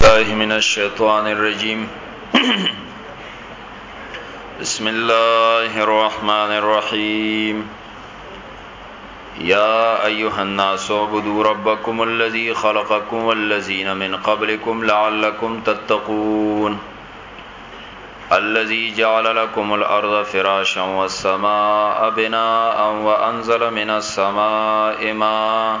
بالله من الشيطان الرجيم بسم الله الرحمن الرحيم يا ايها الناس اعبدوا ربكم الذي خلقكم والذين من قبلكم لعلكم تتقون الذي جعل لكم الأرض فراشا والسماء بناء وأنزل من السماء ماء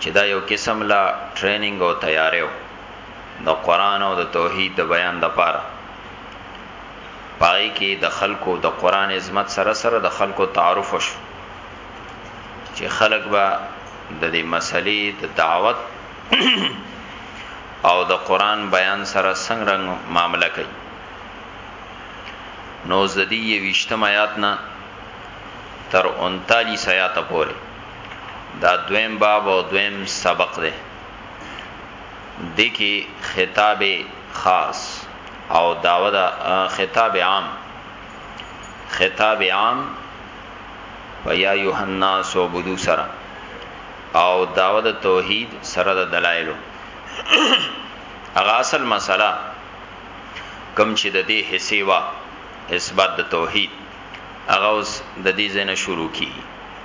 چې دا یو قسم لا ټریننګ او تیاری و د قران او د توحید د بیان د پاره پای کې د خلکو د قران عظمت سره سره د خلکو تعارف شو چې خلک به د دې مسلې د دعوت او د قران بیان سره څنګه رنگ معاملہ کوي نو زدی یوشتم آیات نه تر 39 آیات پورې دا دویم باب او دویم سبق دی دی کی خطاب خاص او داوه دا خطاب عام خطاب عام و یا یوحنا سو بدو سره او داوه د توحید سره د دلایلو هغه اصل مسله کم چې د دې حصے وا اثبات د توحید هغه اوس د دې زنه شروع کیږي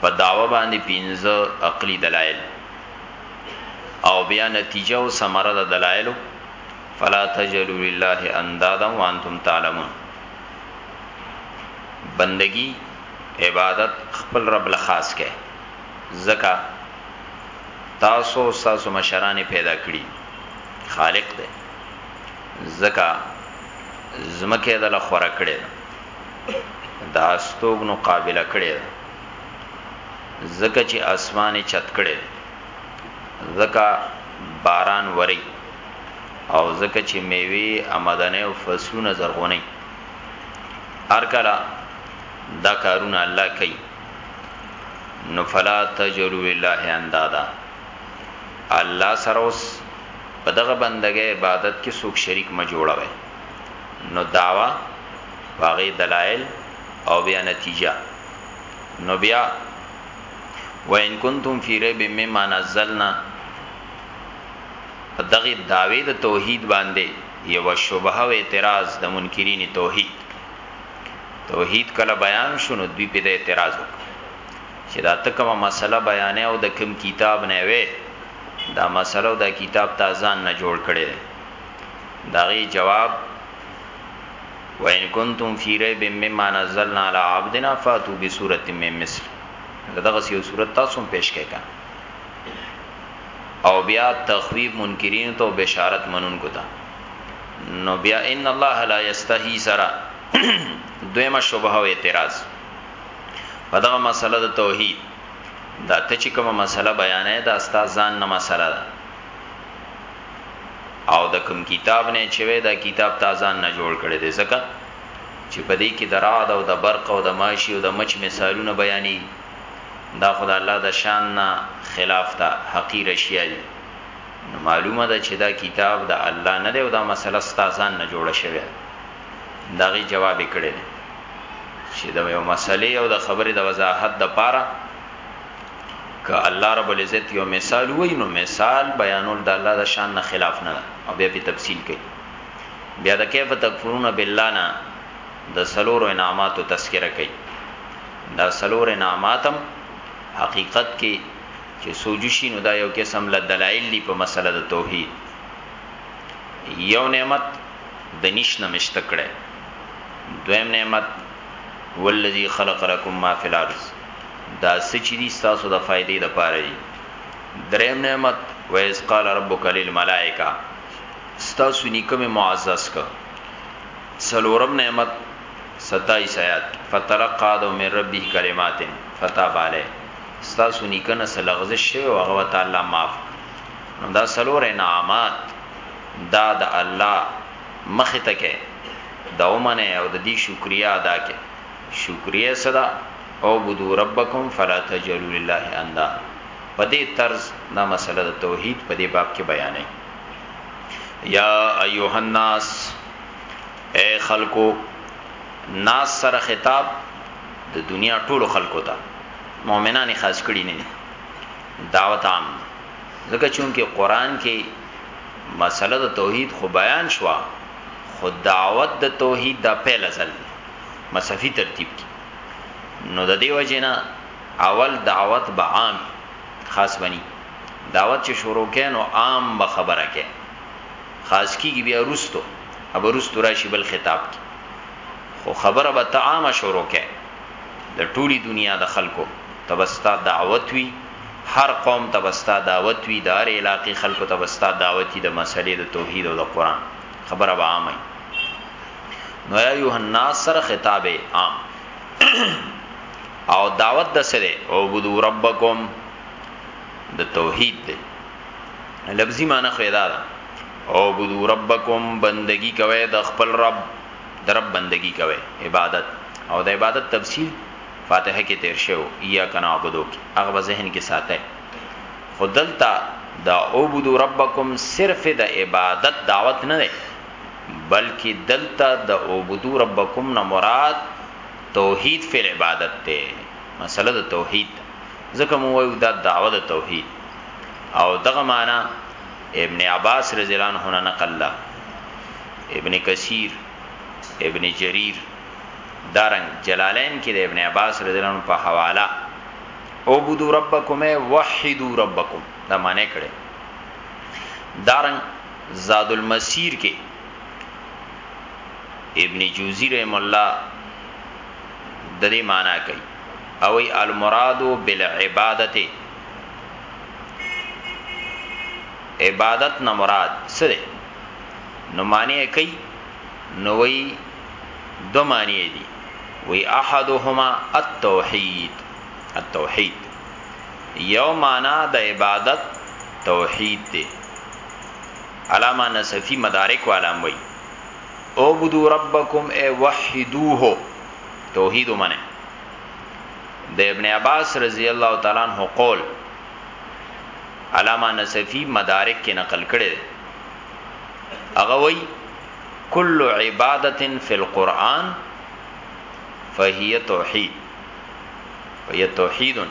په داوا باندې پنځه عقلي دلایل او بیا نتیجه او ثمره د دلایلو فلا تجلو لله اندادا وانتم تعلمون بندگی عبادت خپل رب لخاص کې زکا تاسو تاسو مشران پیدا کړی خالق دی زکا زمکه د لخوره کړی د استوګنو قابل کړي ده زکه چې اسمان چت کړي زکه باران وری او زکه چې میوي آمدنه او فصلونه زرغوني هر کله دا کارونه الله کوي نو فلا تجلو لله اندادا الله سره اوس په دغه بندګۍ عبادت کې څوک شریک ما جوړوي نو داوا باغی دلائل او بیا نتیجه نو بیا وان کنتم فی ریب مما نزلنا په دغه داوی د توحید باندې یو شبهه او اعتراض د منکرین توحید توحید کله بیان شونه دوی په اعتراض وکړ چې دا ته کومه مسله بیانې او د کوم کتاب نه وې دا مسله او دا کتاب تازان نه جوړ کړي داغي جواب وان کنتم فی ریب مما نزلنا علی عبدنا فاتو بسورۃ من مثل دغه یو صورت تاسو پیش کړه او بیا تخویب منکرین ته بشارت منون کو تا نو بیا ان الله لا یستحی سرا دویمه شبهه او اعتراض په دغه مسله د توحید دا ته چې کومه مسله بیانې دا استاد ځان نه مسله ده او د کوم کتاب نه چې وې دا کتاب تازان نه جوړ کړي دي ځکه چې په دې کې د رعد او د برق او د ماشي او د مچ مثالونه بیانې دا خدای الله د شان نه خلاف ته حقیر شیا دي نو معلومه ده چې دا کتاب د الله نه دی او دا مسله ستاسان نه جوړه شوی دا غي جواب کړي چې دا یو مسلې او د خبرې د وضاحت د پاره که الله رب العزت یو مثال وای نو مثال بیانول د الله د شان نه خلاف نه او بیا په تفصیل کوي بیا د کیف تکفرون بالله نه د سلور انعامات او تذکرہ کوي دا سلور انعاماتم حقیقت کې چې سوجوشي نو دا یو قسم له دلایل دی په مسله د توحید یو نعمت د نش نمشت کړه دویم نعمت والذي خلق لكم ما في الارض دا څه چې دي تاسو د فائدې د پاره دي دریم نعمت ویز قال ربک للملائکه تاسو نیکم معزز ک سلورم نعمت 27 آیات فتلقى آدم من ربه کلمات فتاب علیه تاسو نیکنه سلغزش شوی او هغه تعالی معاف نو دا سلور انعامات دا د الله مخ ته کې دا ومنه او د دې شکریا ادا کې شکریه صدا او بدو ربکم فلا تجلو لله اندا په دې طرز دا مسله د توحید په دې باب کې بیانې یا ایوه الناس اے خلکو ناس سره خطاب د دنیا ټولو خلکو ته مؤمنان خاص کړي نه دعوت عام ځکه چې قرآن کې مسله د توحید خو بیان شوه خو دعوت د توحید د پیل ځل مصفی ترتیب کی نو د دیو جنا اول دعوت به عام خاص بنی دعوت چې شروع کین او عام به خبره کین خاص کیږي بیا روستو ابو روستو راشي بل خطاب کی خو خبره به تعامه شروع کین د ټولي دنیا د خلکو تبستا دعوت وی هر قوم تبستا دعوت وی دار علاقې خلکو تبستا دعوت د مسلې د توحید او د قران خبره به عامه نو یا ایه الناس سره خطاب عام او دعوت د سره او عبدو ربکم د توحید دی لفظی معنی خیدا ده او عبدو ربکم بندگی کوي د خپل رب د رب بندگی کوي عبادت او د عبادت تفصیل فاتحه کې تیر شو یا کنا عبدو کې هغه ذهن کې ساته خودلتا دا عبدو ربکم صرف د عبادت دعوت نه ده بلکه دلته د اعبدو ربکم نه مراد توحید فی العبادت ده مسله د توحید ده ځکه مو وایو دا دعوه د توحید او دغه معنا ابن عباس رضی الله عنه نه نقل ده ابن کثیر ابن جریر دارنګ جلالین کې د ابن عباس رضی الله عنه په حواله او بدو ربکم وحدو ربکم دا معنی کړي دارنګ زاد المسیر کې ابن جوزی رحم الله د دې معنی کوي او ای المراد بالعبادت عبادت نه مراد سره نو معنی کوي نو وی دو معنی دي وی احدهما التوحید التوحید یو معنا د عبادت توحید دی علامه نصفی مدارک والام وی اعبدو ربکم ای وحیدوه توحید منه د ابن عباس رضی الله تعالی عنہ قول علامه نصفی مدارک کې نقل کړي هغه وی کل عبادت فی القرآن فهی توحید فهی توحید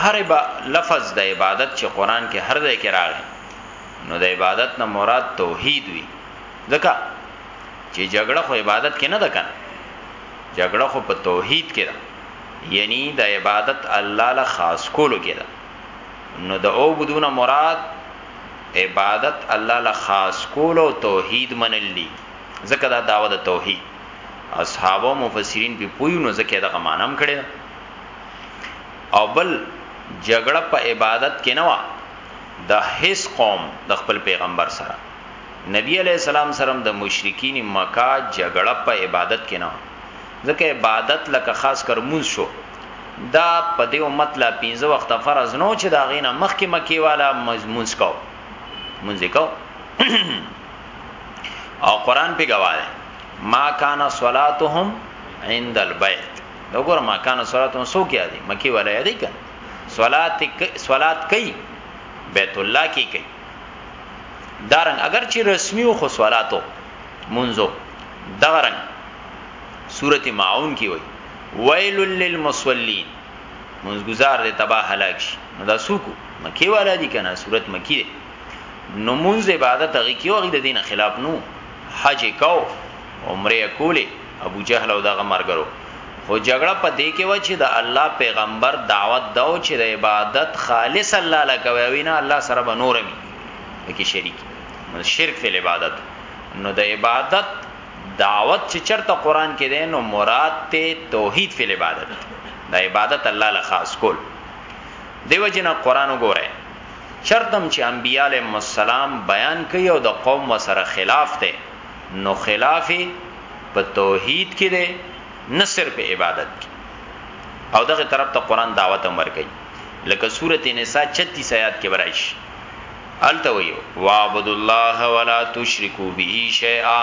هر با لفظ د عبادت چې قران کې هر ځای کې راغی نو د عبادت نه مراد توحید وی ځکه چې جګړه خو عبادت کې نه ده کنه جګړه خو په توحید کې ده یعنی د عبادت الله له خاص کولو کې ده نو د او بدون مراد عبادت الله له خاص کولو توحید منلی ځکه دا داوه د توحید اصحابو مفسرین په پوی نو ځکه دا مانم کړي او بل جګړه په عبادت کې نه و د هیڅ قوم د خپل پیغمبر سره نبی علی السلام سره د مشرکین مکه جګړه په عبادت کې نه ځکه عبادت لکه خاص کر مونږ شو دا په دې امت لا پینځه وخت فرض نو چې دا غینه مخکې مکی والا مونږ کو مونږ کو او قران په گواهه ما کان صلاتهم عند البيت نو ګور ما کان صلات نو سو کیا دی مکی ولا یادی کن صلات صلات کئ بیت الله کی کئ دارن اگر چې رسمی او خصلاتو منزو دغرن سورت معاون کی وای ویل للمصلین منزګزار دې تباہ هلاک شي نو دا سوکو مکی والا دي کنه صورت مکی دی نو منز عبادت هغه کیو هغه د دین خلاف نو حج یې کو عمره یې کولې ابو جهل او دغه مرګرو خو جګړه په دې کې و چې د الله پیغمبر دعوت دا و چې د عبادت خالص الله لکوي او نه الله سره به نور مي کې شریک شرک فی العبادت نو د عبادت دعوت چې چرته قران کې ده نو مراد ته توحید فی العبادت د عبادت الله له خاص کول دیو جن قران وګوره چرته هم چې انبياء عليهم السلام بيان کوي او د قوم ورسره خلاف دی نو خلاف يې په توحيد کې دی نه صرف عبادت کې او دغه طرف ته قران دعوت هم ورکوي لکه سوره نساء 36 آیات کې برایش الته ویو وعبد الله ولا تشرکو به شیئا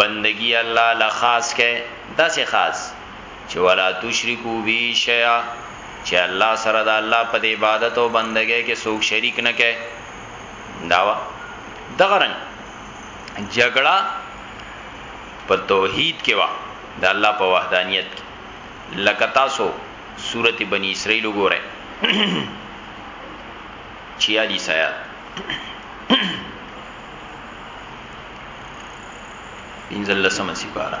بندگی الله لا خاص کې داسې خاص چې ولا تشرکو به شیئا چې الله سره د الله په عبادت او بندګۍ کې څوک شریک نه کړي داوا دغه رنګ جګړه په توحید کې وا د الله په وحدانیت کې لکه تاسو سورته بنی اسرائیل وګورئ 46 آیات انزل لسمه سپاره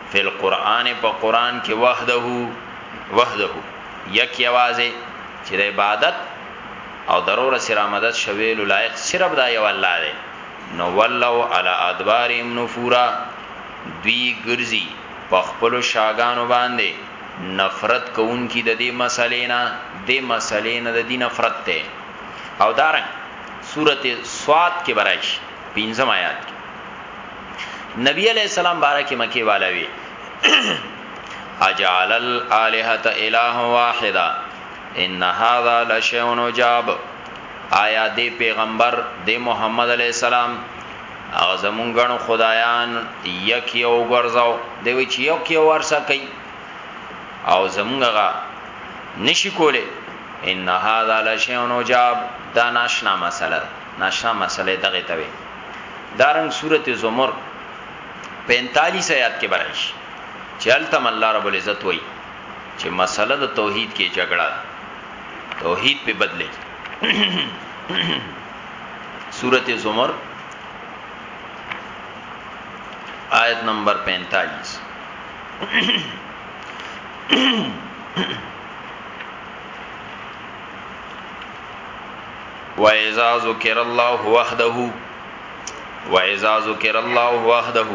فی القرآن په قرآن کې وحده وحده یک یوازې چې د عبادت او ضرور سره مدد شویل لایق صرف دا یو الله دی نو ولو علی ادبارهم نفورا دوی ګرځي په خپل شاګانو باندې نفرت کوونکی د دې مسلې نه د مسلې نه د دې نفرت ته او دارن سورته سواد کې برایش پنځم آیات کې نبی علیہ السلام بارک مکی والوی اجعل الالهه اله واحده ان هذا لشیء عجاب آیا دی پیغمبر دی محمد علی السلام هغه زمون غنو خدایان یک یو ګرځاو دی وی چې یو کې ورسا کوي او زمونږه نشي کوله ان هذا لشیء عجاب دا ناشنا مسله ناشنا مسله دغه ته وی دارنګ سورته زمر 45 آیات کې برائش چې التم الله رب العزت وای چې مسله د توحید کې جګړه توحید په بدلې سورته زمر آیت نمبر 45 Mm-hmm. واذا ذکر الله وحده واذا ذکر الله وحده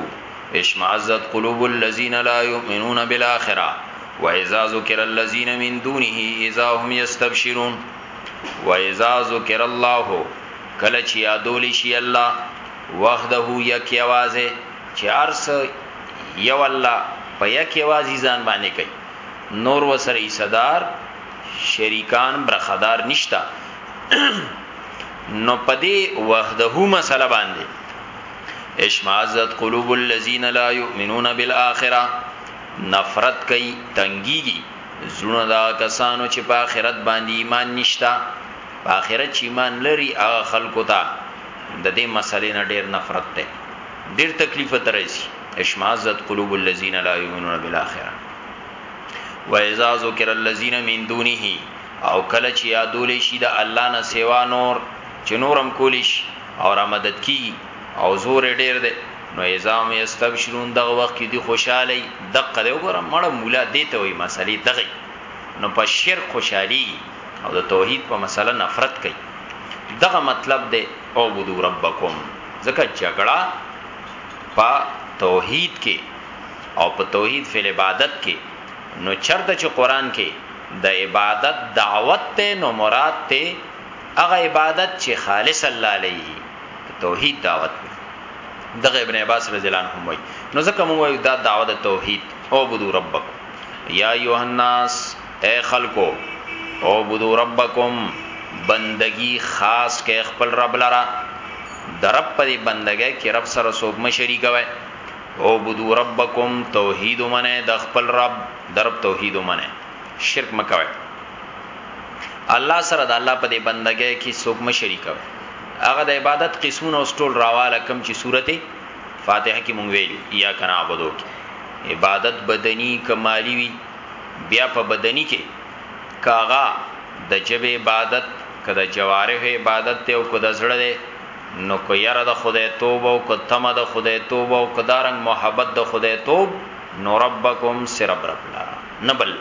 اشمعزت قلوب الذين لا يؤمنون بالاخره واذا ذکر الذين من دونه اذا هم يستبشرون واذا ذکر الله کله چې یادول شي الله وحده یک یوازه چې ارس یو الله په یک یوازي ځان باندې کوي نور وسره صدر شریکان برخدار نشتا نو پدې وحده مسله باندې اشمازت قلوب الذين لا يؤمنون بالاخره نفرت کوي تنګيږي زړه دا کسانو چې په آخرت باندې ایمان نشتا په آخرت چې ایمان لري هغه خلکو ته د دې مسلې نه ډېر نفرت ده ډېر تکلیف ترېږي اشمازت قلوب الذين لا يؤمنون بالاخره و اذا ذکر الذين من دونه او کله چې یادول شي د الله نه سیوا نور چې نورم کولیش او را مدد کی او زور ډیر دی نو ایزام یستبشرون دغه وخت کې دی خوشاله دقه دی وګوره مړه مولا دی ته وي مسلې دغه نو په شرک خوشحالي او د توحید په مسله نفرت کوي دغه مطلب دی او بودو ربکم ځکه جګړه په توحید کې او په توحید فی العبادت کې نو چرته چې قران کې د عبادت دعوت ته نو مراد ته هغه عبادت چې خالص الله علیه توحید دعوت دی دغه ابن عباس رضی الله عنه وای نو ځکه موږ وایو دا دعوت توحید او بدو ربک یا ایه الناس اے خلکو او بدو ربکم بندگی خاص کې خپل رب لرا درب پر بندګۍ کې رب سره سوګ مشري کوي اعبدو ربکم توحید ومنئ د خپل رب د رب توحید ومنئ شرک مه کوئ الله سره د الله په دې بندګۍ کې څوک مه شریکوئ هغه د عبادت قسمونه اوس ټول راواله کم چې سورته فاتحه کې مونږ ویلو یا کنا عبادو کې عبادت بدنی کمالی وی بیا په بدنی کې کاغا د جب عبادت کده جوارح عبادت ته او کده زړه نو که یره د خدای توب او که طمع د خدای توب او که دارنګ محبت د خدای توب نو ربکم صرف رب لره نه بل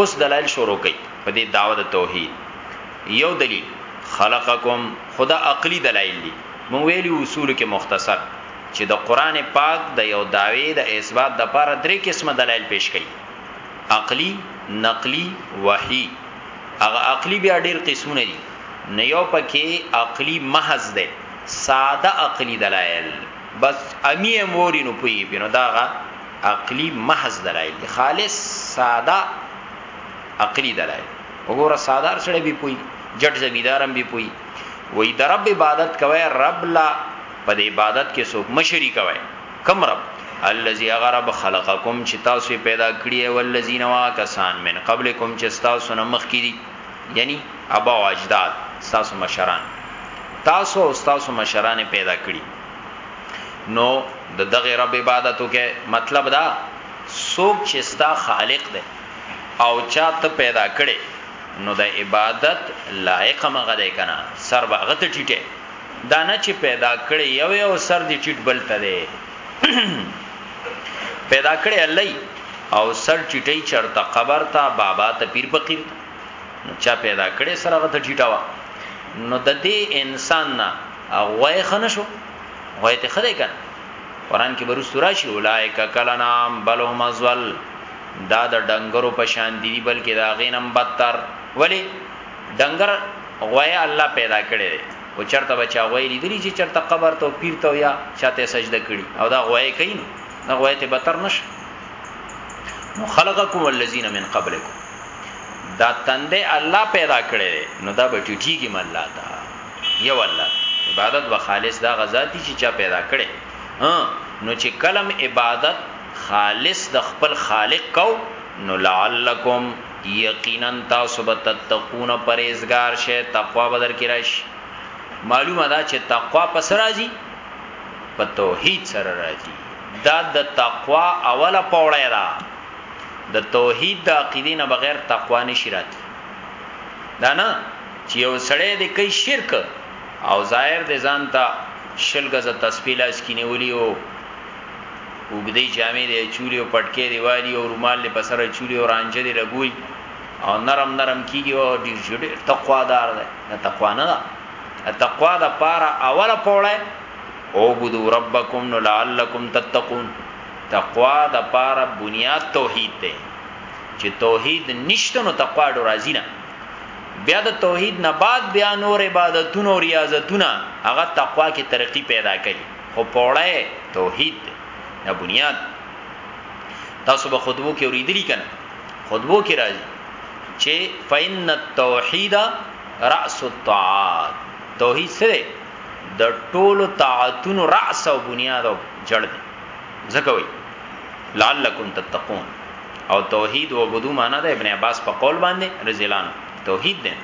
اوس دلایل شروع کړي په دې دعوه د توحید یو دلیل خلقکم خدا عقلی دلایل دي مو ویلی اصول کې مختصر چې د قران پاک د یو داوی د اثبات د لپاره درې قسمه دلایل پیش کړي عقلی نقلی وحی هغه عقلی بیا ډیر قسمونه دي نو یو پکې عقلی محض دی ساده عقلی دلائل بس امی اموری نو پوی پی نو داغه عقلی محض دلائل دی خالص ساده عقلی دلائل وګوره سادار سره بي پوي جټ زمیدارم بي پوي وای د رب عبادت کوي رب لا په عبادت کې څوک مشري کوي کم رب الذي غرب خلقکم چې تاسو پیدا کړی او الذين واکسان من قبلکم چې تاسو نه مخکې دي یعنی ابا او اجداد تاسو مشران تاسو او تاسو مشران پیدا کړی نو د دغه رب عبادت وکې مطلب دا سوک چې ستا خالق دی او چا ته پیدا کړي نو د عبادت لایق مغه دی کنه سر باغت ټیټه دا نه چې پیدا کړي یو یو سر دی ټیټ بلته دی پیدا کړی الله او سر چټي چرته قبر ته بابا ته پیر فقیر چا پیدا کړی سره غته چټا وا نو د دې انسان نه غوې خنه شو غوې ته خدای کنه قران کې برو سورا شي اولایک کلنام بلهم ازل دا د ډنګرو په شان دی بلکې دا غینم بدتر ولی ډنګر غوې الله پیدا کړی خو چرته به چا غوی لیدلی چې چرته قبر ته او پیر ته یا چاته سجده کړي او دا غوی کوي نو دا غوی ته بتر نشه نو خلقکم الذین من قبلکم دا تندې الله پیدا کړي نو دا به ټیټیږي مله تا یو الله عبادت به خالص دا غزاتی چې چا پیدا کړي ها نو چې کلم عبادت خالص د خپل خالق کو نو لعلکم یقینا تاسو به تتقون پرهیزګار شئ تقوا به درکې راشي معلومه ده چې تقوا په سر راځي په توحید سره راځي دا د تقوا اوله پوړه ده د توحید د عقیدې نه بغیر تقوا نشي راته دا نه چې یو سړی د کوي شرک او ظاهر د ځان ته شل غزه تسبیح لاس کینولي او وګدې جامې دی چولی او پټکې دی والی او رومال دی پسره چولی او رانجه دی لګوي او نرم نرم کیږي او ډیر ډیر تقوا دار دی نه تقوا نه ده تقوا د پاره اوله پوړه او بدو ربکم نو لعلکم تتقون تقوا د پاره بنیاد توحید دی چې توحید نشته نو تقوا ډو راځي نه بیا د توحید نه بعد بیا نور عبادتونه او ریاضتونه هغه تقوا کې ترقی پیدا کوي خو پوړای توحید دی دا بنیاد تاسو به خطبو کې اوریدلی کنه خطبو کې راځي چې فین التوحید راس الطاعات توحید سره د ټولو طاعتونو راس او بنیاد او جړ دی ځکه وای لعلکم تتقون او توحید و بدو معنا ده ابن عباس په قول باندې رضی الله عنه توحید ده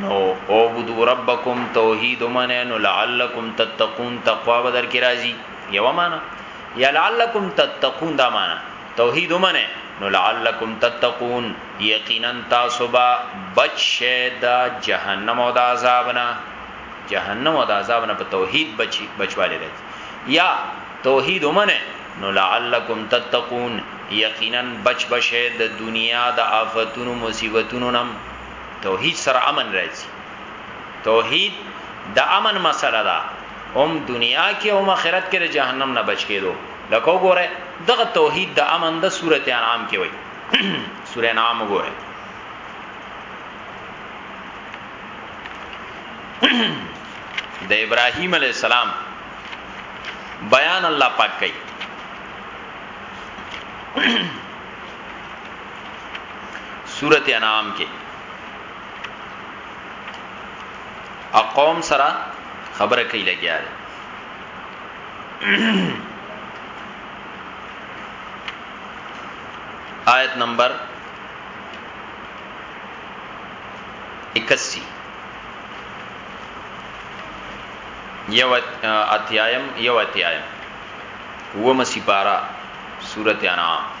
نو اوبدو ربکم توحید ومنه نو لعلکم تتقون تقوا بدر کی راضی یو معنا یا لعلکم تتقون دا معنا توحید ومنه نو لعلکم تتقون یقینا تاسو با بچ شه دا جهنم او دا عذاب نه جهنم او دا عذاب نه په توحید بچی بچواله لري یا توحید ومنه نو لعلکم تتقون یقینا بچ بشه د دنیا د آفتونو مصیبتونو نم توحید سره امن راځي توحید د امن مسله ده هم دنیا کې هم آخرت کې د جهنم نه بچ کېدو لکه وګوره دغه توحید د امن د سورته انعام کې وای سورې انعام وګوره د ابراهیم علی السلام بیان الله پاک کوي سورت انعام کې اقوم سره خبره کوي لګیا دی آیت نمبر 81 یو اتیایم یو اتیایم و مسی بارا سورت انعام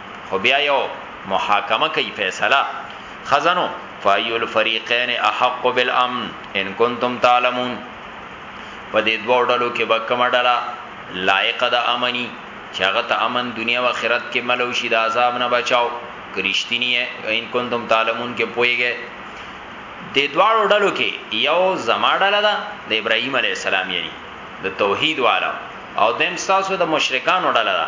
خو بیا یو محاکمه کوي فیصله خزنو فایو الفریقین احق بالامن ان کنتم تعلمون په دې دوه ډلو کې به کومه ډله لایق د امني چې هغه ته امن دنیا او آخرت کې ملو شي د عذاب نه بچاو کرشتنی ان کنتم تعلمون کې پويږي د دواړو ډلو کې یو زما ډله ده د ابراهیم علی السلام یعنی د توحید والا او دیم تاسو د مشرکانو ډله ده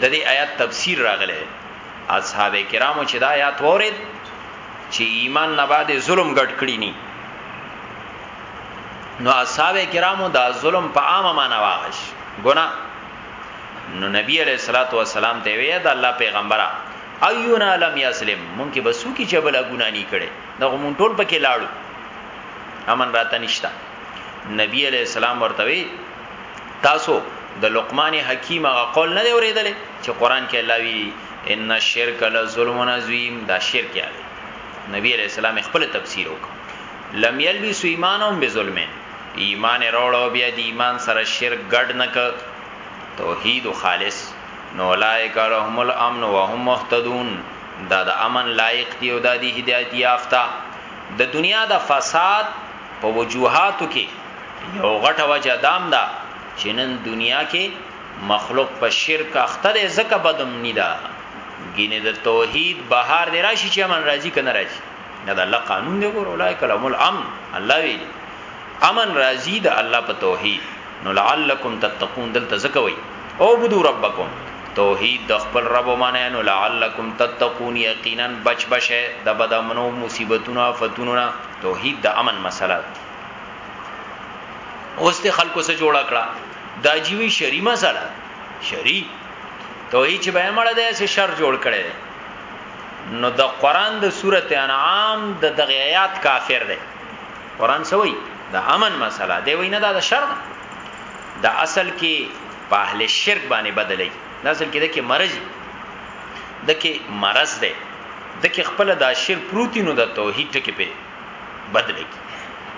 د دې آیات تفسیر راغلی اصحاب کرامو چې دا آیات وورید چې ایمان نه بعد ظلم ګټ کړی ني نو اصحاب کرامو دا ظلم په عامه معنا واغش ګنا نو نبی علیہ الصلوۃ والسلام ته وی دا الله پیغمبره ایونا لم یسلم مونږ کې بسو کې چې بل ګنا نه کړي دا مونږ ټول پکې لاړو امن راته نشتا نبی علیہ السلام ورته وی تاسو د لقمان حکیم هغه قول نه دی اوریدلې چې قران کې الله وی ان الشرک لظلم عظیم دا شرک یاد نبی علیہ السلام خپل تفسیر وک لم یلبس ایمانهم بظلم ایمان وروړو بیا د ایمان سره شرک ګډ نه ک توحید خالص نو لایک لهم الامن وهم مهتدون دا د امن لایق دی او د هدایت یافته د دنیا د فساد په وجوهاتو کې یو غټه وجه دام دا چې نن دنیا کې مخلوق په شرک اخته دی ځکه بدم نه دا ګینه د توحید بهار دی راشي چې امن راځي کنه راځي نه دا الله قانون دی ګور اولای کلام الامن الله وی امن راځي د الله په توحید نو لعلکم تتقون دلته ځکه وی او بدو ربکم توحید د خپل رب معنی نو لعلکم تتقون یقینا بچ بشه د بدامنو مصیبتونو فتونو توحید د امن مسله اوس ته خلکو سره جوړ کړه دا جیوی شری مسله شری توحید چې به مړه ده سه شر جوړ کړي نو د قران د سورته انعام د دغه آیات کافر ده قران سوی د امن مسله دی وینه دا د شر ده د اصل کې په اهل شرک باندې بدلی د اصل کې د کې مرض د کې مرض ده د کې خپل د شرک پروتینو د توحید ټکی په بدل کی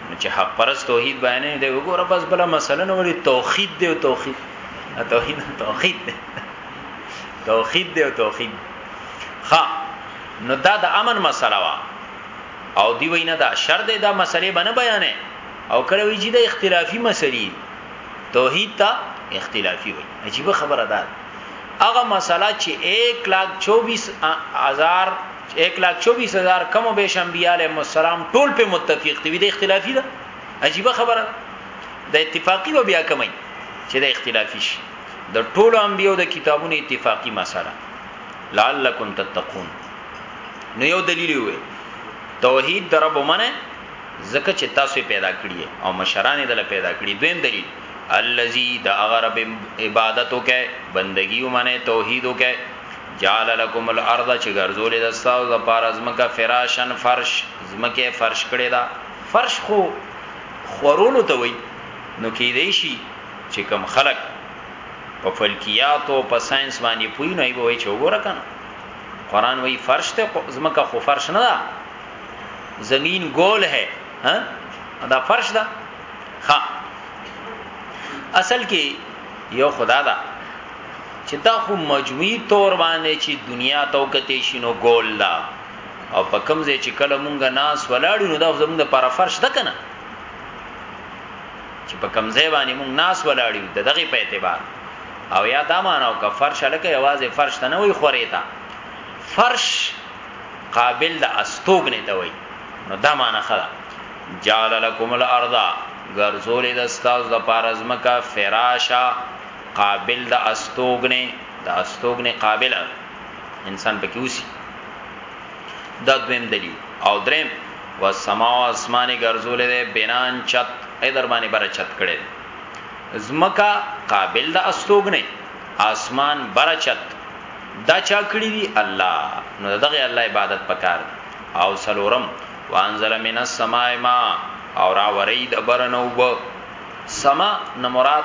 نو چې حق پرست توحید بیانې دی وګوره بس بل مسله نو وړي توحید دی او توحید توحید توحید دی توحید دی او توحید ها نو دا د امن مسله وا او دی وینا دا شر دی دا مسلې باندې بیانې او کله وی چې د اختلافي مسلې توحید ته اختلافي وي عجیب خبره ده هغه مسله چې 1 لاکھ 24 هزار چې 1 لاک 24 هزار کم او بیش انبیاء علیهم السلام ټول په متفق دي د اختلافي ده عجیب خبره د اتفاقی و بیا کمی چې د اختلافي شي د ټولو انبیو د کتابونو اتفاقی مسله لعلکم تتقون نو یو دلیل وي توحید در رب منه زکه چې تاسو پیدا کړی او مشران دل پیدا کړی دویم دلیل الذي د اغرب عبادتو کې بندگی ومنه توحیدو کې جعل لکم الارض چې ګرځولې ده ستاسو لپاره زمکه فراشن فرش زمکه فرش کړې ده فرش خو خورولو ته وای نو کې دی شي چې کم خلق په فلکیات او په ساينس باندې پوي نه وي چې وګوره کنه قران وای فرش ته زمکه خو فرش نه ده زمين گول ہے ها دا فرش ده ها اصل کې یو خدا ده چې دا خو مجموعي تور باندې چې دنیا ته وکتې شي نو ګول دا او په کوم ځای چې کله مونږه ناس ولاړو نو دا زمونږ د پر فرش ده کنه چې په کوم ځای باندې مونږ ناس ولاړو د دغه په اعتبار او یا دا مانو که فرش لکه یوازې فرش ته نه وي خورې تا فرش قابل د استوګنې ته وي نو دا معنی خلا جعل لكم الارض غرزول د استاز د پارزمکا فراشا قابل د استوګنې د استوګنې قابل انسان پکې اوسي دا دویم دلیل او دریم و سما او اسمانه ګرځولې ده بنان چت اې در باندې بر چت کړي زمکا قابل د استوګنې اسمان بر چت دا چا کړی دی الله نو دغه الله عبادت پکار او سلورم وانزل من السماء ما او را ورید برنو سما نه مراد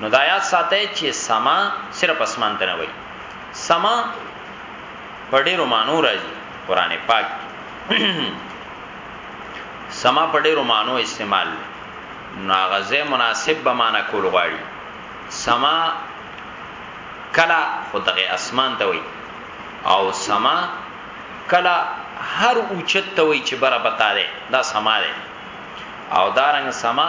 نو دا یاد ساته چې سما صرف اسمان ته نه وای سما په ډیرو مانو راځي قران پاک سما په ډیرو مانو استعمال ناغزه مناسب به معنا کول غواړي سما کلا خدغه اسمان ته وای او سما کلا هر اوچت ته وای چې بره بتا ده دا سما ده او دارنګ سما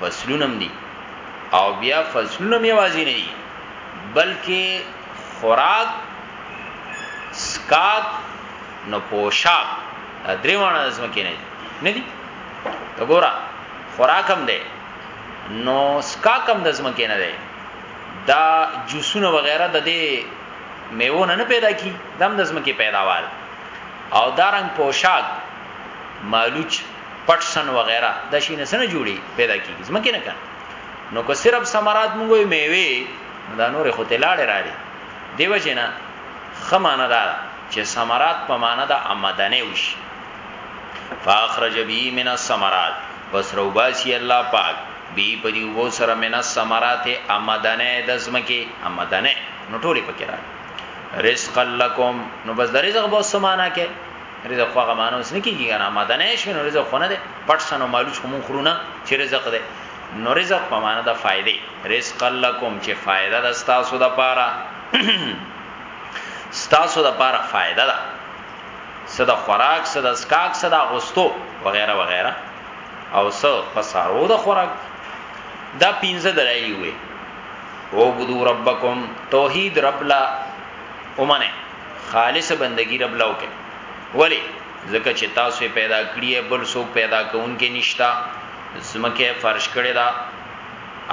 فصلونم دي او بیا فصلونم یوازې نه دي بلکې خوراک سکاک نو پوشاک دریوانه د زمکه نه دي نه دي وګوره خوراکم دی نو سکاکم د زمکه نه دی دا جوسونه وغیرہ د دې میوونه نه پیدا کی دم د زمکه پیداوار او دارنګ پوشاک مالوچ پټسن وغیرہ د شي نه سره جوړي پیدا کیږي زمکه نه کړه نو که صرف ثمرات موږ میوه دا نور خو ته لاړې راړي دیو جنا خمانه دا چې ثمرات په معنا د آمدنه وشي فاخرج بی من الثمرات پس روباسی الله پاک بی پدی وو سره من الثمرات آمدنه د زمکه آمدنه نو ټوله پکې راړي رزق لکم نو بس د رزق بو سمانا کې رزق خو هغه مانوس نه کیږي کنه مدنه شوی نو رزق خو نه دی پټ سنو مالوچ خو مون خورونه چې رزق دی نو رزق په معنا د فائدې رزق لکم چې فائدہ د تاسو د پاره تاسو د پاره فائدہ ده صدا خوراک صدا اسکاک صدا غستو وغیرہ وغیرہ او سو پسارو د خوراک دا پینځه دلایلی وي او بدو ربکم توحید رب لا اومنه خالص بندګی رب له وکړئ ولی ځکه چه تاسو یې پیدا کړی یې بل څوک پیدا کوونکی نشته ځمکه یې فرش کړی ده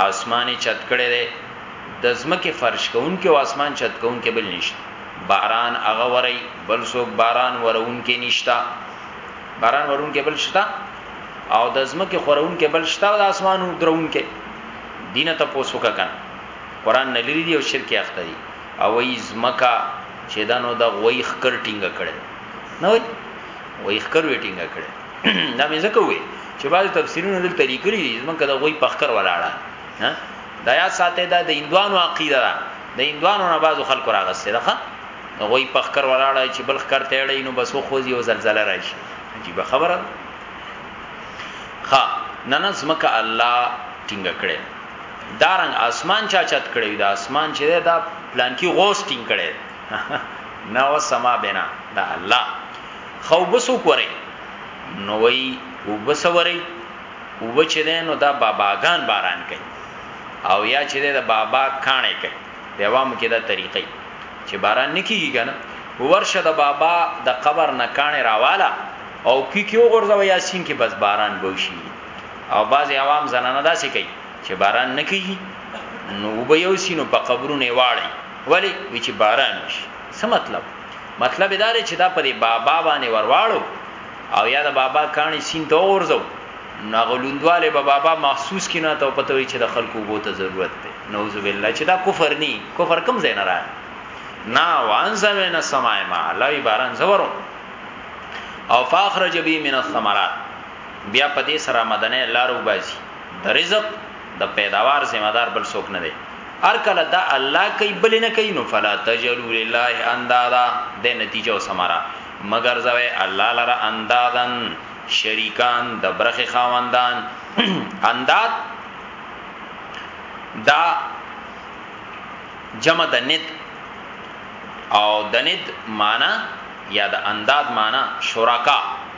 اسمان یې چت کړی دی د ځمکه فرش کوونکی او اسمان چت کوونکی بل نشته باران هغه وری بل څوک باران ورونکی نشته باران ورونکی بل شته او د ځمکه خورونکی بل شته او د اسمان درونکی دینه ته پوسوکه کنه قران نه لري دی او شرک اخته دي او وایی ځمکه چې دا نو د غوی خکر ټینګه کړي نه وای وای خکر وی ټینګه کړي دا مې ځکه وې چې بعض تفسیرونه دل طریقې دي ځمکه د غوی پخکر ولاړه ها دا یا ساته دا د هندوانو عقیده ده د هندوانو نه بعض خلکو راغسته ده غوی پخکر ولاړه چې بل خکر ته اړې نو بس خو یو زلزلہ راشي عجیب خبره ها نن ځمکه الله ټینګه کړي دا رنګ اسمان چا چت کړی دا اسمان چې دا پلانکی غوس ټینګ کړي نه و سما بنا دا الله خو بسو کوي نو وی وبسوري وب چې دین نو دا باباګان باران کوي او یا چې دا بابا کانه کوي د عوامو کې دا طریقې چې باران نکیږي کنه ورشه د بابا د قبر نه کانه راواله او کی کیو غرزه یاسین کې بس باران بوشي او بعضی عوام زنانه داسې کوي چې باران نه کیږي نو وب یو سینو په قبرونه واړی ولی وی چې باران وشي څه مطلب مطلب دا دی چې دا په بابا باندې ورواړو او یا د بابا کانی سین ته ورځو ناغلوندواله به بابا محسوس کینه ته پته وی چې د خلکو وو ته ضرورت دی نعوذ بالله چې دا کفر ني کفر کم زین را نا وانزلنا السماء ما لا باران زورو او فاخرج به من الثمرات بیا په دې سره مدنې لار وباسي د رزق د پیداوار ذمہ دار بل څوک نه دی ار کله دا الله کوي بل نه کوي نو فلا تجلو لله اندادا د نتیجه او سمرا مگر زوی الله لره اندادن شریکان د برخه خاوندان انداد دا جمع د ند او د ند معنا یا د انداد معنا شرکا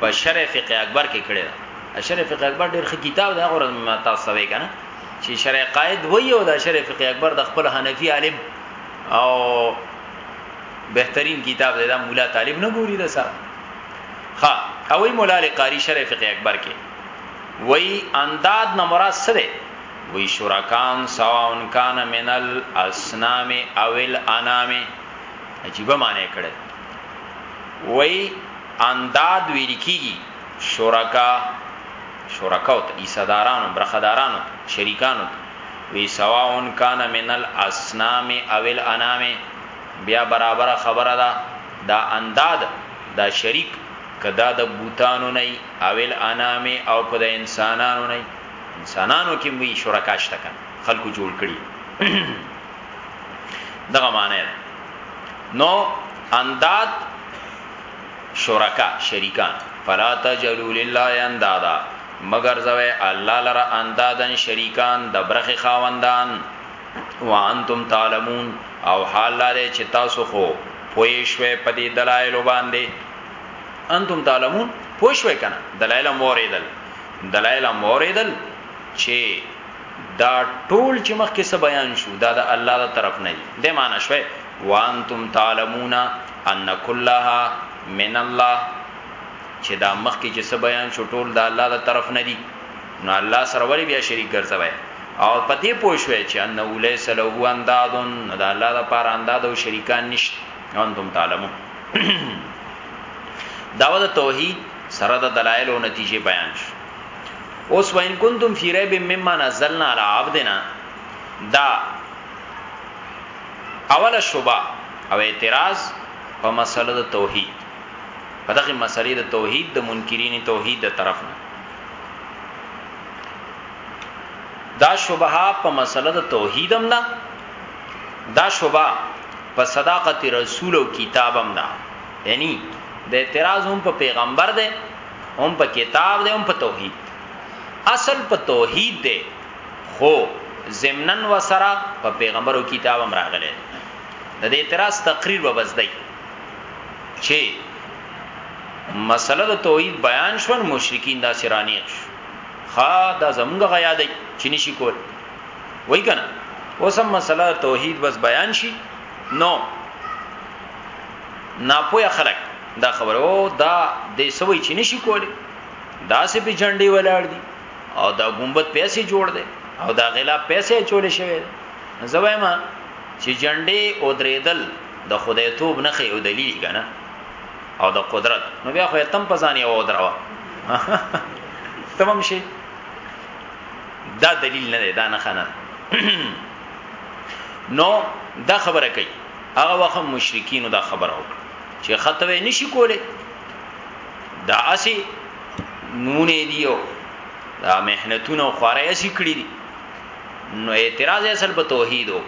په شرع فقه اکبر کې کړی دا شرع فقه اکبر ډېر ښه کتاب دی هغه ما تاسو سره کنه چې شرع قائد وایي او دا شرع فقه اکبر د خپل حنفي عالم او بهترین کتاب دی دا مولا طالب نه ګوري دا سره ها او وی مولا لقاری شرع فقه اکبر کې وی انداد نه مراد څه دی وی شرکان سواون کان منل اسنام او الانام عجیب معنی کړه وی انداد ویل کیږي شرکا، شرکاو ته، حصهدارانو، برخهدارانو ته، شریکانو ته، وي سواء کان من الاصنام او الانام، بیا برابره خبره ده دا انداد، دا شریک، که دا د بوتانو نه وي او الانام او که د انسانانو نه وي، انسانانو کې هم وي شرکا شته کنه، خلکو جوړ کړي دغه معنی ده نو انداد. شرکا، شریکان، فلا تجعلوا لله اندادا، مه ګرځوئ الله لره اندادا، شریکان، د برخې خاوندان، وانتم تعلمون او حال دا دی چې تاسو خو پوه شوئ په دې دلایلو باندې، انتم تعلمون، پوه شوئ که نه، دلایل مو واورېدل، دلایل مو واورېدل چې. دا ټول چې مخکې څه بیان شو دا د الله د طرف نه دی د معنا شوي وانتم تعلمون ان كلها من الله چې دا مخکې چې څه بیان شو ټول د الله د طرف نه دی نو الله سره ولې بیا شریک ګرځوي او په دې پوه شوي چې ان الیس له انداد نو د الله لپاره انداد او شریکان نشته انتم تعلمون داوود توحید سره د دلایل او نتیجې بیان شو اوس وان کنتم فی ریب مما نزلنا علی عبدنا دا اوله شوبه او اعتراض په مسله د توحید په دغه مسلې د توحید د منکرین توحید د طرف نه دا شوبه په مسله د توحید هم نه دا شوبه په صداقت رسول او کتابم نه یعنی د اعتراض هم په پیغمبر ده هم په کتاب دی هم په توحید اصل په توحید دی خو زمنن و سره په پیغمبرو کتاب هم راغلی د دې اعتراض تقریر به بس دی چې مسله د توحید بیان شون مشرکین دا سرانی شو خا دا زمونږ غیا دی چې نشي کول وای کنه اوس هم مسله توحید بس بیان شي نو ناپوهه خلک دا خبره او دا د سوي چې نشي کولی دا سه به جنډي ولاړ دي او دا ګمبت پیسې جوړ دي او دا غلا پیسې چولې شوی زوایم چې جنډي او درېدل د خدای توب نه خې او دلیل کنه او د قدرت نو بیا خو تم پزانی او دروا تمام شي دا دلیل نه دی دا نه خنه نو دا خبره کوي هغه وخت مشرکین دا خبره وکړه چې خطوه نشي کوله دا اسی نمونه دیو دا محنتونه او خوارې اسی کړی دي نو اعتراض اصل په توحیدو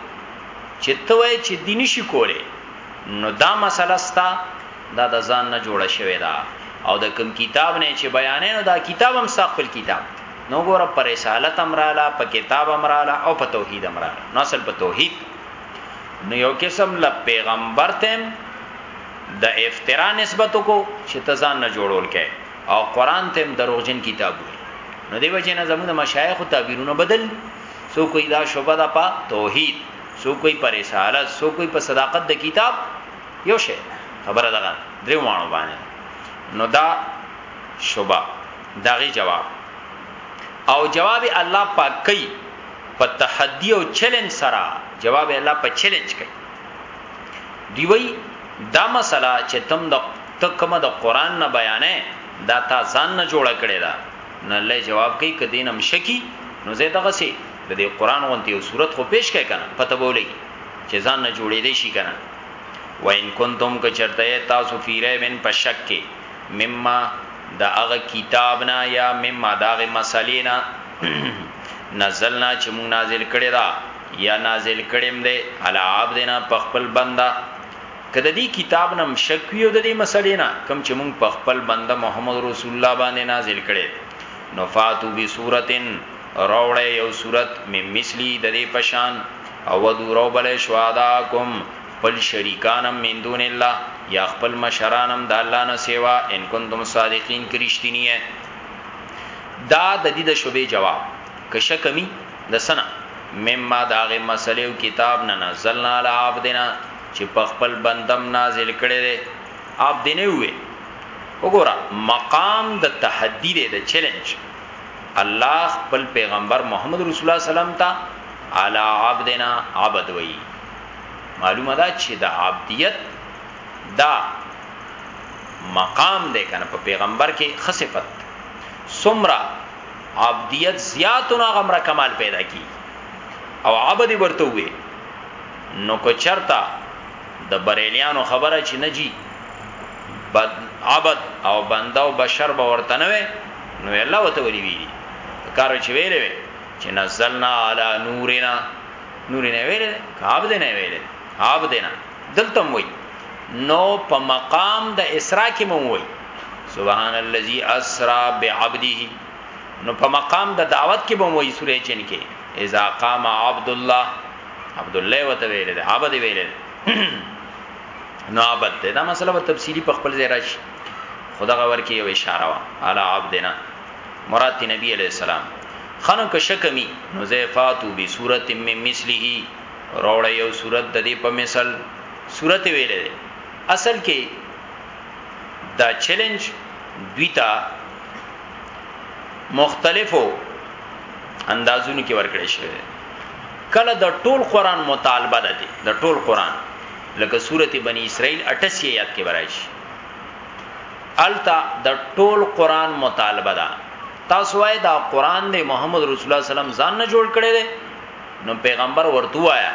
چې توې چې دین شي کوله نو دا مسله ستا دا د ځان نه جوړه شوې ده او د کوم کتاب نه چې بیانې نو دا کتاب هم خپل کتاب نو ګوره پر رسالت امراله په کتاب امراله او په توحید امراله نو اصل په توحید نو یو قسم له پیغمبر تم د افترا نسبت کو چې تزان نه جوړول کې او قران تم دروغجن کتاب وي نو دی وجه نه زموږ مشایخ او تعبیرونه بدل سو کوئی دا شوبه دا په توحید سو کوئی پر رسالت سو کوئی په صداقت د کتاب یو شی خبره ده درې وانه باندې نو دا شوبه داغي جواب او جواب الله پاک کوي په تحدی او چیلنج سره جواب الله په چیلنج کوي دی وی دا مسله چې تم د ته کومه د قران نه بیانې دا تا ځان نه جوړه کړې ده نه الله جواب کوي ک دینم شکی نو زه دغه سي د دې قران غونتی او صورت خو پیش کړه کنه پته بولې چې ځان نه جوړې دي شي کنه وین کنتم ک چرته تاسو فی ریبن پشک کې مما د هغه کتاب نه یا مما د هغه مسلې نه نزلنا چې مونږ نازل کړي دا یا نازل کړیم دی علی عبدنا په خپل بنده کله دې کتاب نم شک ویو د دې مسلې نه کم چې مونږ په خپل بنده محمد رسول الله باندې نازل کړي نفاتو بسورتن روړې یو صورت می مثلی د دې پشان او دورو بل شوادا کوم خپل شریکان هم من دون الله یا خپل مشران هم د الله نه سیوا ان کنتم صادقین که رښتینی یې دا د دې د شوبې جواب که شک می د سنا مما داغه مسلې او کتاب نه نزلنا علی عبدنا چې په خپل بندم نازل کړي دي عبد نه وي وګوره مقام د تحدی دی د چیلنج الله خپل پیغمبر محمد رسول الله سلام ته علی عبدنا عبد وی معلومه ده چې د عبدیت دا مقام دی کنه په پیغمبر کې خصفت سمرا عبدیت زیاتونه غمره کمال پیدا کی او عبد ورته وي نو کو چرتا د بریلیانو خبره چې نجی بد عبد او بنده او بشر به ورته نه وي نو الله وتعالى ویلي کار چې ویلې چې نزلنا علی نورنا نور نه ویل کعب دې نه ویل کعب دې نه دلته وای نو په مقام د اسراء کې مو وای سبحان الذي اسرا بعبده نو په مقام د دعوت کې به وای سورې جن کې اذا قام عبد الله عبد الله وته ویل دې عبد ویل نو عبد دې دا مسله په تفصيلي په خپل ځای راشي خدا غور کې یو اشاره وا علی عبدنا مراد تی نبی علیه السلام خنو که شکمی نو زیفاتو بی صورت من مثله روړ یو صورت د دې په مثال صورت ویلې ده اصل کې دا چیلنج دوی ته مختلفو اندازونو کې ورکړی شوی دی کله د ټول قران مطالبه ده د ټول قران لکه سورته بنی اسرائیل 88 یاد کې برایش هلته د ټول قران مطالبه ده تاسو وای دا قران دی محمد رسول الله صلی الله علیه وسلم ځان نه جوړ کړی دی نو پیغمبر ورته وایا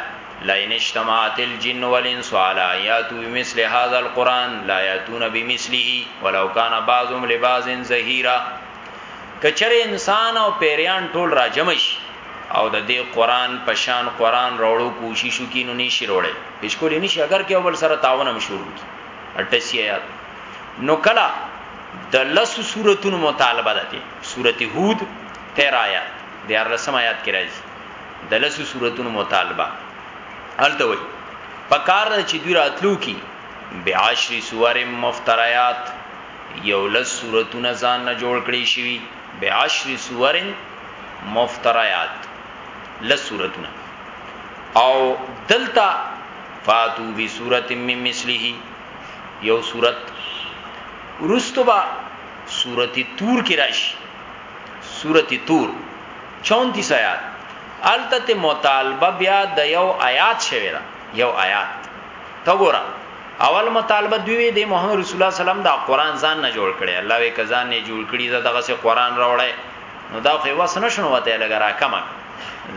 لئن اجتماعت الجن والانس على ياتوا بمثل هذا القران لا ياتون بمثله ولو كان بعضهم لبعض ظهيرا کچره انسان او پیریان ټول راجمش او د دې قران پشان قران راوړو کوشش وکینو نشي وروړي هیڅ کولی نشي اگر کې اول سره تعاون هم شروع کی 88 آیات نو کلا د لس سورتونو مطالبه ده سورته هود 13 آیات د 14 آیات کې راځي د لس سورتونو مطالبه الته وي پکار چې دوی راتلو کې بعشر سور مفتریات یو لس سورتونه ځان نه جوړ کړی شي بعشر سور مفتریات لس سورتونه او دلتا فاتو بی سورت من مثله یو صورت ورستو با صورت تور کی راشی صورت تور 34 آیات التت مطالبه بیا د یو آیات شوی دا یو آیات تا ګورا اول مطالبه دوی د محمد رسول الله سلام دا قران ځان نه جوړ کړي الله وی کزان نه جوړ کړي دا دغه سه قران راوړی نو دا خو وس نه شنو وته لګرا کما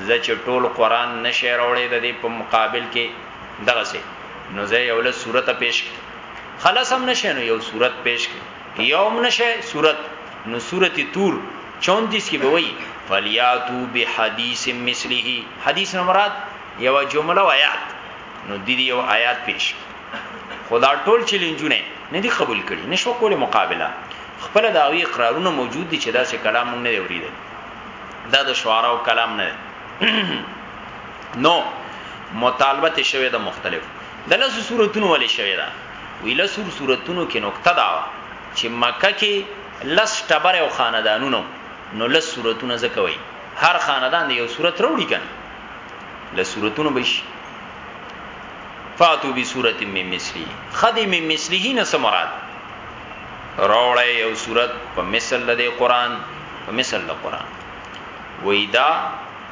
زچ ټول قران نشه راوړی د دې په مقابل کې دغه سي نو زه یو له صورت پیش کی خلاص هم نشه نو یو صورت پیش کی یوم نشه صورت نو صورت تور 34 کې به وایي فلیاتو بحدیث مثله حدیث نه مراد یو جمله او آیات نو د یو آیات پیش خدا ټول چیلنجونه نه دي قبول کړي نشو کوله مقابله خپل دا وی اقرارونه موجود دي چې دا سه کلام نه دی اوریدل دا د شعرا او کلام نه نو مطالبه ته شوی د مختلف د لسو صورتونو ولې شوی دا وی لسو صورتونو کې نقطه دا و چې مکه کې لس ټبر او خاندانونو نو لس صورتونه زکوي هر خاندان یو صورت وروړي کنه لس صورتونو بش فاتو بی صورت من مثلی خدی من مثلی نه سمراد روړی یو صورت په مثل د قران په مثل د قران وېدا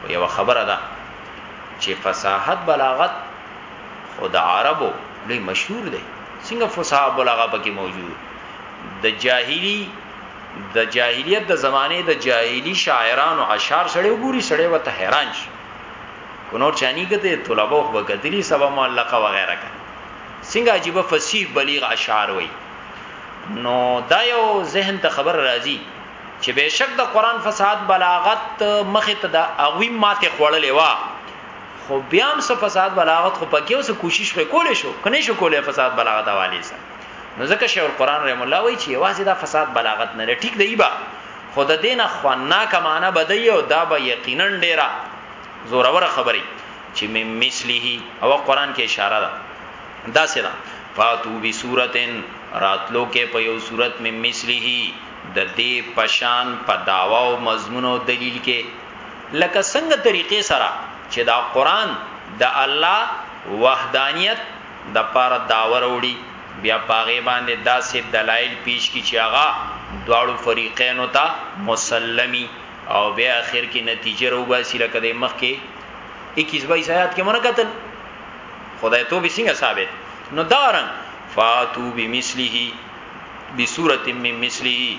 خو یو خبره ده چې فصاحت بلاغت خو د عربو لوی مشهور دی څنګه فصاحت بلاغت پکې موجود د جاهلی د جاهلیت د زمانه د جاهلی شاعرانو اشعار سړی وګوري سړی وته حیران شي کو نور چانی کته طلبه خو کتلی سبا معلقه وغیرہ کا څنګه عجیب فصیح بلیغ اشعار وای نو دا یو ذهن ته خبر راځي چې بهشک د قران فساد بلاغت مخه ته د اغوی ماته خوړلې وا خو بیا هم څه فساد بلاغت خو پکې اوس کوشش خو کولې شو کني شو کولې فساد بلاغت حواله سره نو ځکه شیخ القران رحم الله وایي چې واځي دا فساد بلاغت نه ټیک دی با خود دین اخوانا کمانه بدی او دا به یقینا ډیره زورور خبري چې مثلیه او قران کې اشاره ده دا سره فاتو بی صورتن راتلو کې په یو صورت می مثلیه د دې په شان په دعوا او مضمون او دلیل کې لکه څنګه طریقې سره چې دا قران د الله وحدانیت د پاره داور وړي بیا پاغه باندې داسې دلایل پیش کی چې هغه دواړو فریقینو ته مسلمی او بیا اخر کې نتیجه رو باسي لکه د مخ کې 21 22 آیات کې مونږ قتل خدای ته به څنګه ثابت نو دارن فاتو بمثله بسورت من مثله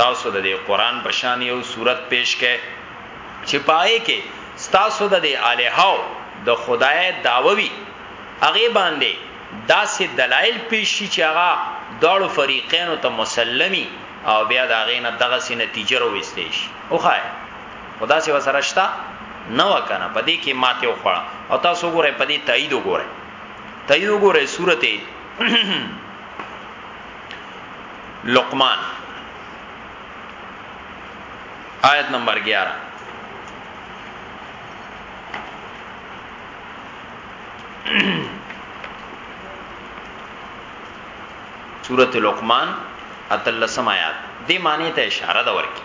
تاسو د قران په شان یو صورت پیش کړئ چې پای کې تاسو د الہو د خدای داووي هغه باندې داسې دلایل پیش شي چې هغه داړو فریقین ته مسلمي او بیا دا غینه دغه سي نتیجه رويستې شي اوخای خدا سي وسرشتہ نه وکنه پدې کې ماته وخړه او تاسو ګوره پدې تایید وګوره تایید وګوره سورته لقمان آیت نمبر 11 سورۃ لقمان اتلسم آیات دې معنی ته اشاره ده ورکی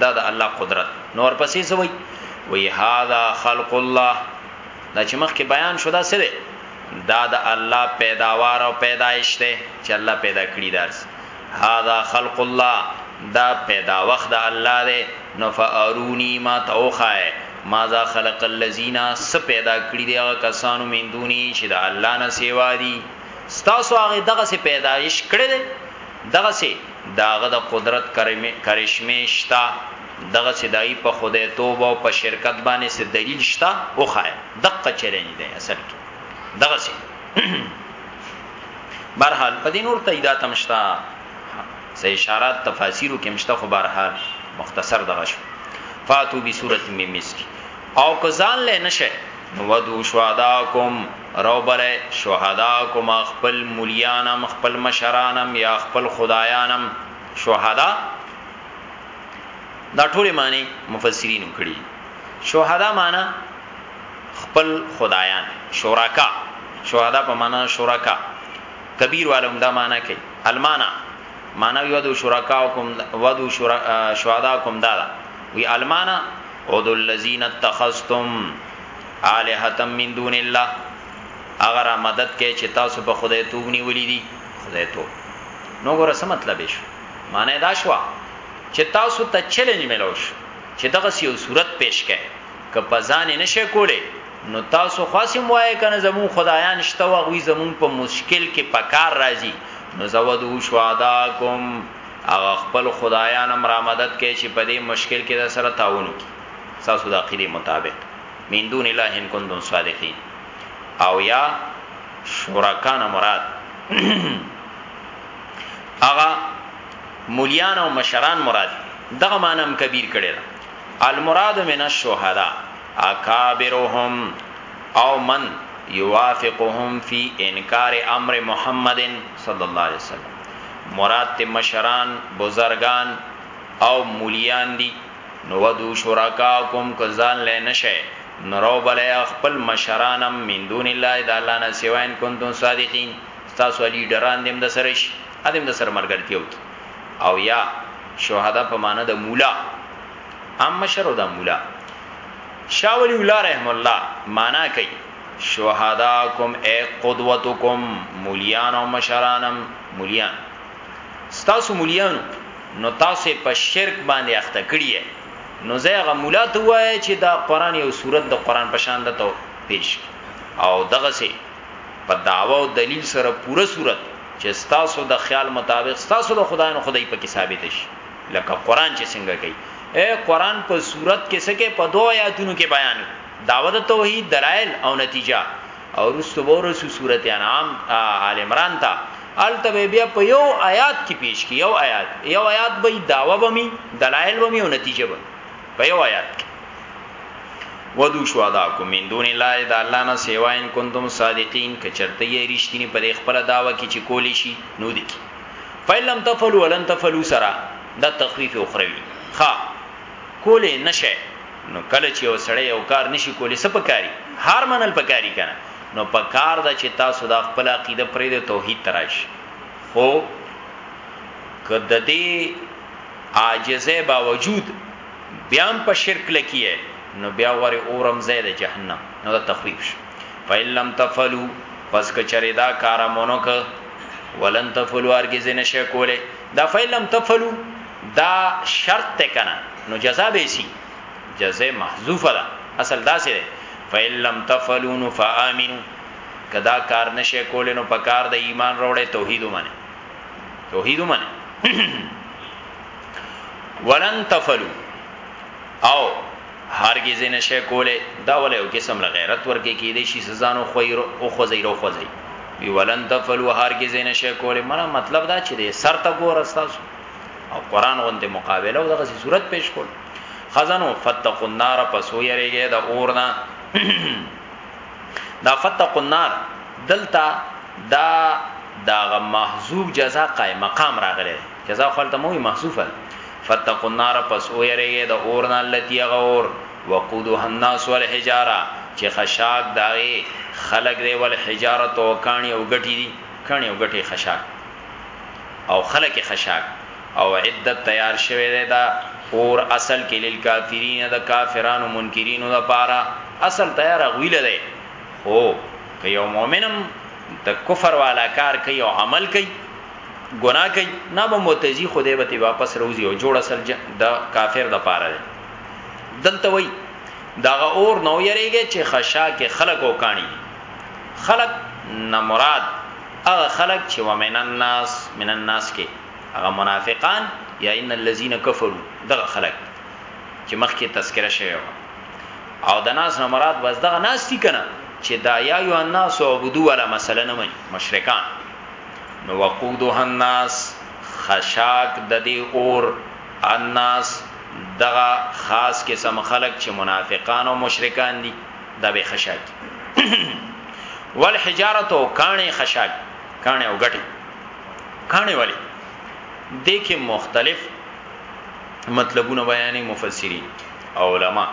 دا د الله قدرت نو ورپسې څه وای وی هاذا خلق الله دا چې مخکې بیان شو دا سره دا د الله پیداوار او پیدایش ته چې الله پیدا کړی درس هاذا خلق الله دا پیدا وخت د الله دی نو فارونی ما توخای ماذا خلق الذین س پیدا کړی دی هغه کسانو من دونی چې د الله نه سیوا دي ستاسو هغه دغه سي پیدایش کړی دی دغه سي د هغه د قدرت کرشمې شته، دغسې د هغه په خدای توب او په شرکت باندې څه دلیل شته؟ وښایه. دقه چلینج دی اصل کې. دغسې. بهرحال په دې نور تاییدات هم شته، څه اشارات تفاسیرو کې هم شته، خو بهرحال مختصر دغه شو. فاتو بسورة من مثله. او که ځان له نشه ودو شهداکم روبله شهداکم خپل مليانم خپل مشرانم یا خپل خدایانم شهدا دا ټول معنی مفسرین کړي شهدا معنی خپل خدایان شرکا شهدا په معنی شرکا کبیر والم دا معنی کوي المانا معنی وی ودو شرکاکم ودو شهداکم دا دا وی المانا ودو الذین اتخذتم الہتا من دون الله اگر مدد کې چې تاسو په خدای توب نیولې دي خدای توب نو ګوره څه مطلب شو معنی دا شو چې تاسو ته چیلنج ملوش چې دغه سیو صورت پیش کړي که پزان نشه کوله نو تاسو خاصم وای کنه زمون خدایان شته او غوی زمون په مشکل کې پکار راځي نو زودو شهداکم هغه خپل خدایان هم را مدد کوي چې په دې مشکل کې د سره تعاون کی تاسو د عقیده مطابق من دون الله ان کنتم صادقین او یا شرکان مراد هغه مولیان او مشران مراد دغه مانم کبیر کړي المراد من الشهدا اکابرهم او من یوافقهم فی انکار امر محمد صلی الله علیه وسلم مراد ته مشران بزرگان او مولیان دی نو ودو شرکاکم کزان لنشه نرو بلی خپل مشرانم من دون الله د الله نه سوا ان کنتم صادقین تاسو علی ډران دیم د سره شي ادم د سره مرګرتیو کی او یا شهدا په معنی د مولا ام مشر او د مولا شاه ولی الله رحم الله معنا کوي شهداکم ای قدوتکم مولیان او مشرانم مولیان ستاسو مولیان نو تاسو په شرک باندې اخته کړی نو زیغه مولا ته وایي چې دا قران یو صورت د قران په شان ده ته پیش او دغه سي په داوا او دلیل سره پوره صورت چې ستاسو د خیال مطابق ستاسو د خدای نو خدای په کې ثابت شي لکه قران چې څنګه کوي اے قران په صورت کې سکه په دوه آیاتونو کې بیان داوود توحید دلایل او نتیجه او رسو ورسو صورت انعام آل عمران ته الته بیا په یو آیات کې پیش کی یو آیات یو آیات به داوا بمی دلایل بمی او نتیجه بمی په یو آیات کې ودو شهداکم من دون الله اذا الله نه سیوا ان کنتم صادقین کچرته یې رښتینی پر خپل داوا کې چې کولی شي نو دي فلم تفلو ولن تفلو سره دا تخفیف اخروی ښا کولې نشه نو کله چې وسړی یو کار نشي کولې سپکاري هر منل پکاري کنه نو په کار دا چې تاسو دا خپل عقیده پرې د توحید تراش خو کده دې عاجزه باوجود بیان په شرک لکیه نو بیا غره اورم زید جهنم نو دا تخفیف شو فإن لم تفعلوا پس کچری دا کارمونو که ولن تفلو هرگز نشه کوله دا فیلم تفلو دا شرط ته کنه نو جزا به سی جزا محذوفه ده اصل دا سره فیلم تفلو نو فامنو کدا کار نشه کوله نو پکار د ایمان وروړې توحید ومنه توحید ومنه ولن تفلو او هرګز یې نشی کولی دا ولی یو قسم له غیرت ورکی کیدای شی څه ځان وخوی وخوځی روخوځی وی ولن تفلو هرګز یې نشی کولی مړه مطلب دا چی دی سر ته ګوره ستاسو او قران غوندې مقابله او دغه سی صورت پیش کول خزانو فتقوا النار پسو یریږي د اورنا دا فتقوا النار دلتا دا داغه محذوب جزاء قائم مقام راغلی جزاء خپل ته موي محذوفه فتقوا النار پس او یریږي د اور نه لتی غور وقودها الناس والحجاره چې خشاک داغه خلق دی ول حجاره تو کانی او غټی دی کانی او غټی خشاک او خلق خشاک او عدت تیار شوه دی دا اور اصل کې لیل کافرین د کافرانو منکرینو د پاره اصل تیار غویل دی هو که یو مؤمنم د کفر والا کار کوي او عمل کوي ګناه کوي نه به متزي خدای به تی واپس روزي او جوړ اصل د کافر د پاره دی دلته وای دغه اور نو یریږي چې خشا کې خلق او کانی خلق نه مراد هغه خلق چې ومن الناس من الناس کې هغه منافقان یا ان الذين كفروا دغه خلق چې مخکې تذکرہ شوی او د ناس نه مراد بس دغه ناس دي کنه چې دا یا یو الناس عبدو ولا مثلا نه مشرکان نو وقودها الناس خشاک ددی اور الناس دغه خاص قسم خلق چه منافقان او مشرکان دی دا به خشاک والحجارت او کانی خشاک کانی او گٹی کانی ولی دیکھ مختلف مطلبونه بیانی مفسرین علماء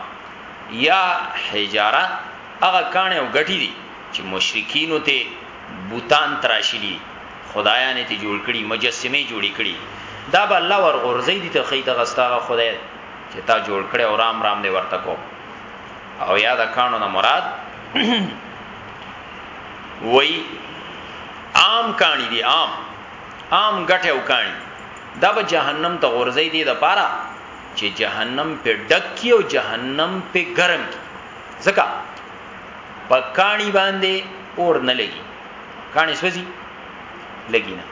یا حجاره هغه کانی او گٹی دی چه مشرکین ته بوتان تراشلی خدایان ته جوړ کړي مجسمه جوړی کړي دا به الله ور غورځي دي ته خې دغه ستاغه خدای چې تا جوړ کړي او رام رام دی ورته کو او یا دا کانو نه مراد وای عام کانی دي عام عام غټه او کانی دا به جهنم ته غورځي دي د پاره چې جهنم په ډک کې او جهنم په ګرم کې ځکه په کانی باندې اور نه لګي کانی سوځي لګي نه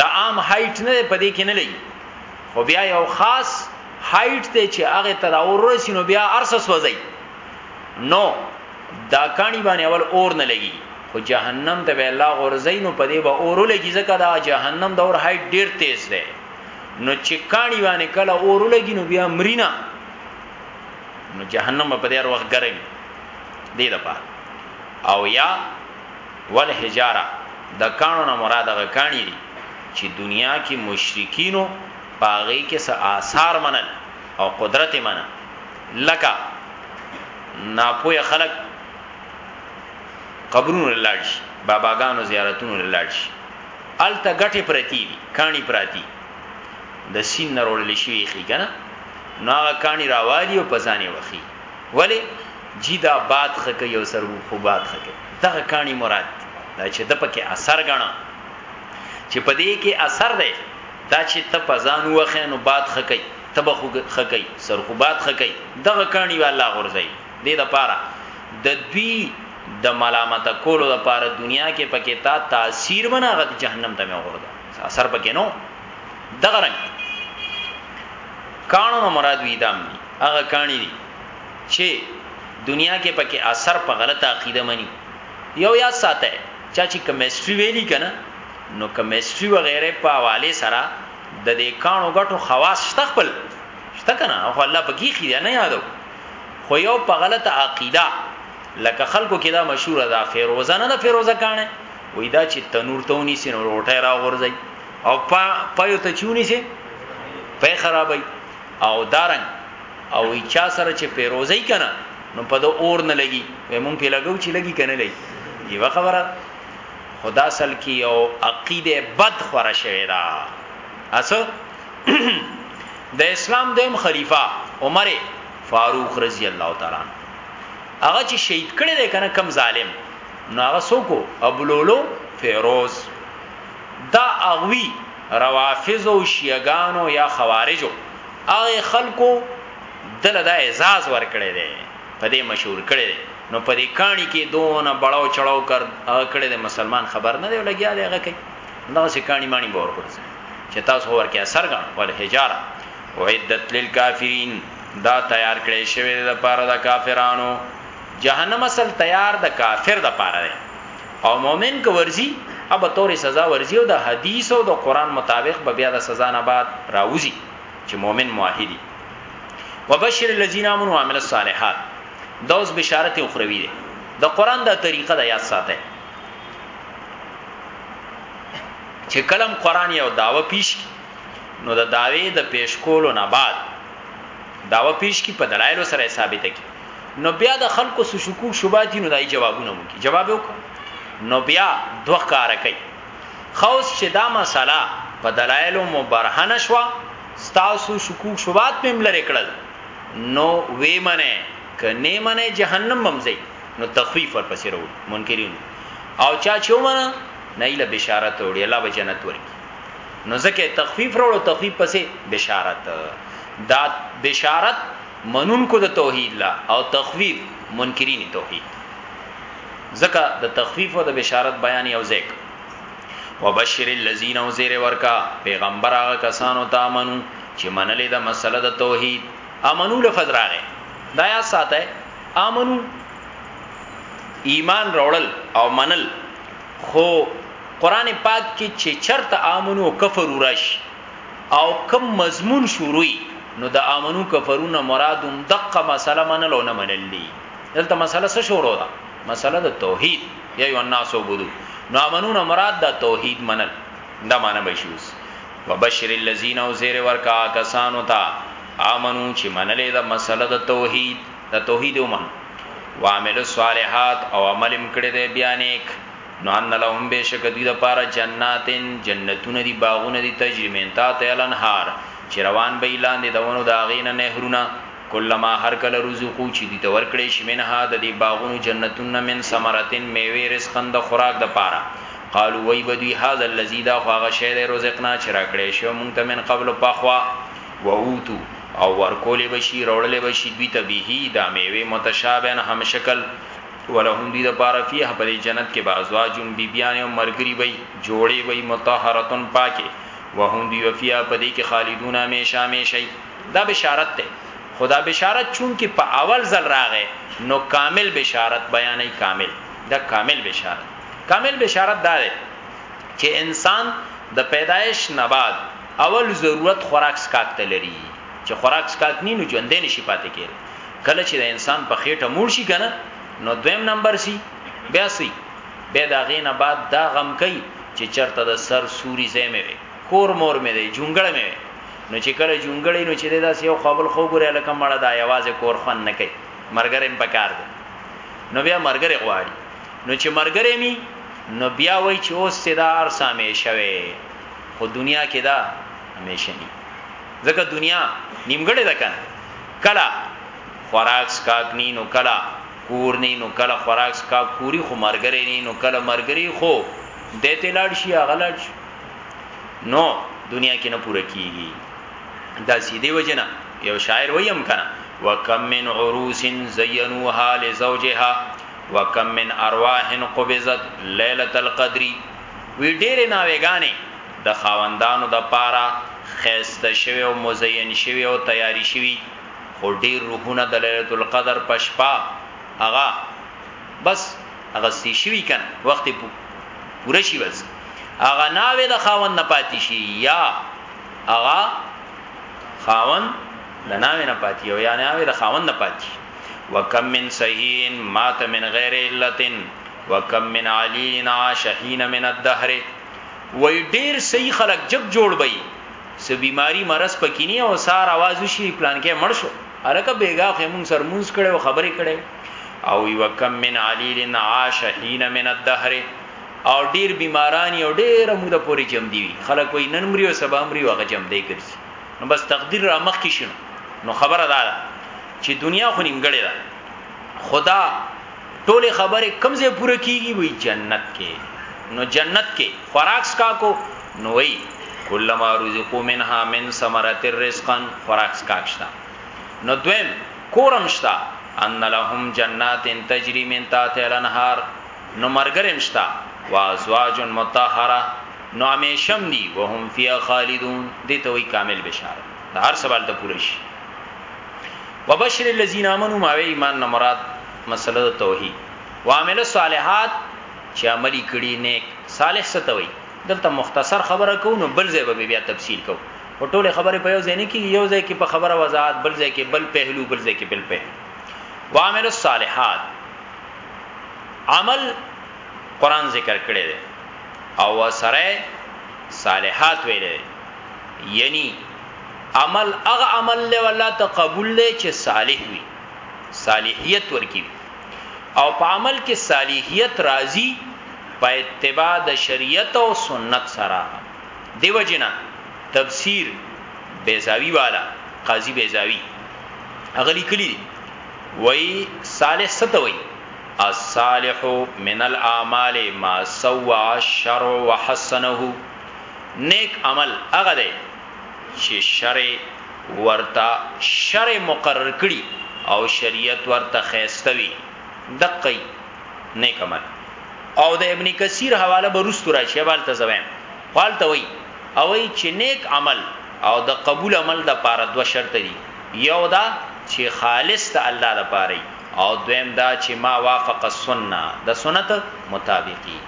دا عام هایټ نه په دې کې نه لګي خو بیا یو خاص هایټ ته چې هغه تر اور رسینو بیا ارسه سوځي نو دا کانی باندې اول اور نه لګي خو جهنم ته به الله غرزین په دې به اور لګي ځکه دا جهنم دور هاي ډیر تیز دی نو چې کانی باندې کله اور لګي نو بیا مرینا نو جهنم په دې وخت ګرم دی لپا او یا ول حجاره د کانو نه مراد غ کانی دي چې دنیا کې مشرکینو باغی کې څه آثار منل او قدرت منل لکه ناپوه خلق قبرونو لاړ شي باباګانو زیارتونو لاړ شي الته غټي پرتی دي کانی پراتی د سین نه وړل شي خي کنه نو هغه کانی راوالي او پزانه وخی ولی جی دا باد خکې یو سر خو باد خکې دغه کانی مراد دا چې د پکې اثر غنه چې پدې کې اثر دی دا چې ته پزان وخې نو باد خکې تبه خو خکې سر خو باد خکې دغه کانی والله غورځي دې د پاره د دوی د ملامت کولو لپاره دنیا کې پکې تا تاثیر بنا غد جهنم ته مې ورده اثر پکې نو دغه رنګ کانو نو مراد وی دام دي هغه کانی دي چې دنیا کې پکې اثر په غلطه عقیده مني یو یا ساته چا چې کیمستري ویلي کنه نو کیمستري و غیره په حواله سره د دې کانو غټو خواص تخپل شته کنه او الله پکې خې نه یادو خو یو په غلطه عقیده لکه خلکو کې دا مشهور ده فیروزه نه ده فیروزه کانه وای دا چې تنور ته ونی سین روټه را غورځي او پا پایو ته چونی سي په خرابای او دارنګ او چا سره چې پیروزی کنه نو په د اور نه لګي وای مونږ په لګو چې لګي کنه لګي یو خبره خدا سل کی او عقیده بد خوره شوی دا اسو د اسلام دیم خلیفہ عمر فاروق رضی الله تعالی هغه چې شهید کړي دی کنه کم ظالم نو هغه څوک ابو لولو فیروز دا اغوی روافض او شیعاګانو یا خوارجو هغه خلکو دله دا اعزاز ورکړی دی په دې مشهور کړی دی نو په دې کانی کې دونه بړاو چړاو کړ هغه کړی دی مسلمان خبر نه دی لګیا دی هغه کوي نو څه کانی مانی به ورکړي چې تاسو ورکه اثر غن ول حجاره وعدت للکافرین دا تیار کړی شوی د پاره د کافرانو جهنم اصل تیار د کافر د پاره دی او مؤمن که ورزي اب تورې سزا ورزي او د حدیث او د قران مطابق به بیا د سزا نه بعد راوځي چې مؤمن موحدي وبشر الذين امنوا وعملوا الصالحات دا اوس بشارت اخروی دی د قران دا طریقه د یاد ساته چې کلم قران یو داوا پیش کی نو د داوی د پیش کولو نه بعد داوا پیش کی په دلایل سره ثابته کی نو بیا د خلکو سو شکوک شوبات نو دای جوابونه مو کی جواب وک نو بیا دوه کار کوي خوس چې دا مسله په دلایل مو برهنه شو ستاسو شکوک شوبات په ملر کړل نو وی منه ک نه منه جهنم ممزي نو تخفیف ورپسې ورو منکرین او چا چې ومنه نه له بشارت وړي الله به جنت ورکړي نو ځکه تخفیف وروړو تخفیف پسې بشارت دا بشارت منونکو د توحید له او تخویف منکرین توحید ځکه د تخویف او د بشارت بیان یو ځای وبشر الذین او زیر ورکا پیغمبر هغه کسانو ته منو چې منلې د مسله د توحید امنو لفظ راغې دا یا ساته امنو ایمان راوړل او منل خو قران پاک کې چې چرته امنو کفر ورش او کوم مضمون شروع وي نو د امنو کفرو نه مراد هم دقه مسله منل او نه منل دي دلته مسله څه شروع ده مسله د توحید یا ایو الناس عبدو نو امنو نه مراد د توحید منل دا معنی به شي اوس وبشر الذين وزير ورکا کسانو ته امنو چې منلې دا مسله د توحید د توحید ومن وعمل الصالحات او عمل مکړه دې بیانېک نو ان لهم بشک دوی د پاره جناتن جنتونه دي باغونه دي تجری من تحت الانهار چې روان به لاندې دونو دا غینه نهرونه کلمہ هر کله رزقو چې دوی ته ورکړې شي منها د دې باغونو جنتونه من ثمرتن میوه رزقن د خوراک د پاره قالو وی بدوی هاذا الذی دا خواغه شی د رزقنا چې راکړې شو مونږ ته من قبل پخوا و اوتو او ورکولې بشي روړلې بشي دوی ته به دا میوه متشابهن هم شکل ولهم دی د پاره فيه په جنت کې با ازواجون بیبیان او مرګري وي جوړي وي مطهرتون پاکه وهم دی وفیا په دې کې خالدون همیشه همیشه دا بشارت ده خدا بشارت چون کې په اول ځل راغې نو کامل بشارت بیانې کامل دا کامل بشارت کامل بشارت دا ده چې انسان د پیدایش نه بعد اول ضرورت خوراک سکاک ته لري چې خوراک سکاک نینو ژوندې نشي پاتې کېږي کله چې د انسان په خېټه مور شي کنه نو دویم نمبر سي بیا سي به دا غینه بعد دا غم کوي چې چرته د سر سوري زمه وي کور مور مې دی جونګړ مې نو چې کله جونګړې نو چې دا سیو خپل خو ګره لکه مړه دا یوازې کور خون نه کوي مرګرم پکار دی نو بیا مرګره غواړي نو چې مرګره می نو بیا وای چې اوس صدا ار سامې شوه خو دنیا کې دا همیشه ني ځکه دنیا نیمګړې ده کنه کله خوراک څښاک نی نو کله کور نی نو کله خوراک څښاک کوری خو مرګری نی نو کله مرګری خو دی ته لاړ شي هغه لاړ شي نو دنیا کې نه پوره کیږي دا سیدی وجنا یو شاعر ویم کنه وکم من عروس زینوها لزوجها وکم من ارواح قبضت ليله القدر وی ډېر ناوېګانې د خاوندانو دپاره ښایسته شوی او مزین شوی او تیاری شوی خو ډیر روحونه د لیلة القدر په شپه هغه بس هغه سی شوی کنه وخت پوره شي بس هغه ناوې د خاوند نه پاتې شي یا هغه خاوند د ناوې نه پاتې او یا ناوې د خاوند نه پاتې وکم من صحیح مات من غیر علتن وکم من علی عاش حين من الدهر وای ډیر صحیح خلک جګ جوړ بی سه بیماری مرض پکې نه او سار आवाज وشي پلان کې مړ شو الکه بیګا خو مون سر مونږ کړي او خبرې کړي او یو کم من علیل عاش حين من الدهر او ډیر بیمارانی او ډیر موده پوری جم دی خلک وای نن مري او سبا مري وغه جم دی ګرځي نو بس تقدیر را مخ کې شنو نو خبره ده چې دنیا خو نیمګړې ده خدا ټوله خبره کم ځای پوره کیږي وی جنت کې نو جنت کې خوراک سکا کو نو وی کلم رزقو منها من ثمرات الرزقا خوراک سکا کشتا نو دویم کورم شتا ان لهم جنات تجری من تحت الانهار نو مرګرم شتا وازواج مطهره نو همیشم دی وهم فی خالدون دې ته وی کامل بشارت د هر سوال ته پوره شي وبشر الذین آمنوا ما وی ایمان نه مراد مسله د توحید وعمل صالحات چې عملی کړي نیک صالح ستوي دلته مختصر خبره کو نو بل ځای به بیا تفصیل کو او ټول خبره په یو ځای نه کې یو ځای کې په خبره وضاحت بل ځای کې بل پهلو بل ځای کې بل پهلو وعمل الصالحات عمل قران ذکر کړی دی او سره صالحات ویل یعنی عمل هغه عمل له الله ته قبول دی چې صالح وي صالحیت ورکی او په عمل کې صالحیت راضی په اتباع د شریعت او سنت سره دیو جنا تفسیر بیزاوی والا قاضی بیزاوی اغلی کلی دی وی صالح ستوي الصالح من الاعمال ما سوى الشرع وحسنه نیک عمل هغه دی چې شرع ورته شرع مقرر کړي او شریعت ورته خیسته وي دقی نیک عمل او د ابن کثیر حواله بروست راشي بل ته زویم قال ته وی او ای چې نیک عمل او د قبول عمل د پاره دو شرط دي یو دا چې خالص ته الله د پاره او دویم دا چې ما وافق السنه د سنت مطابقي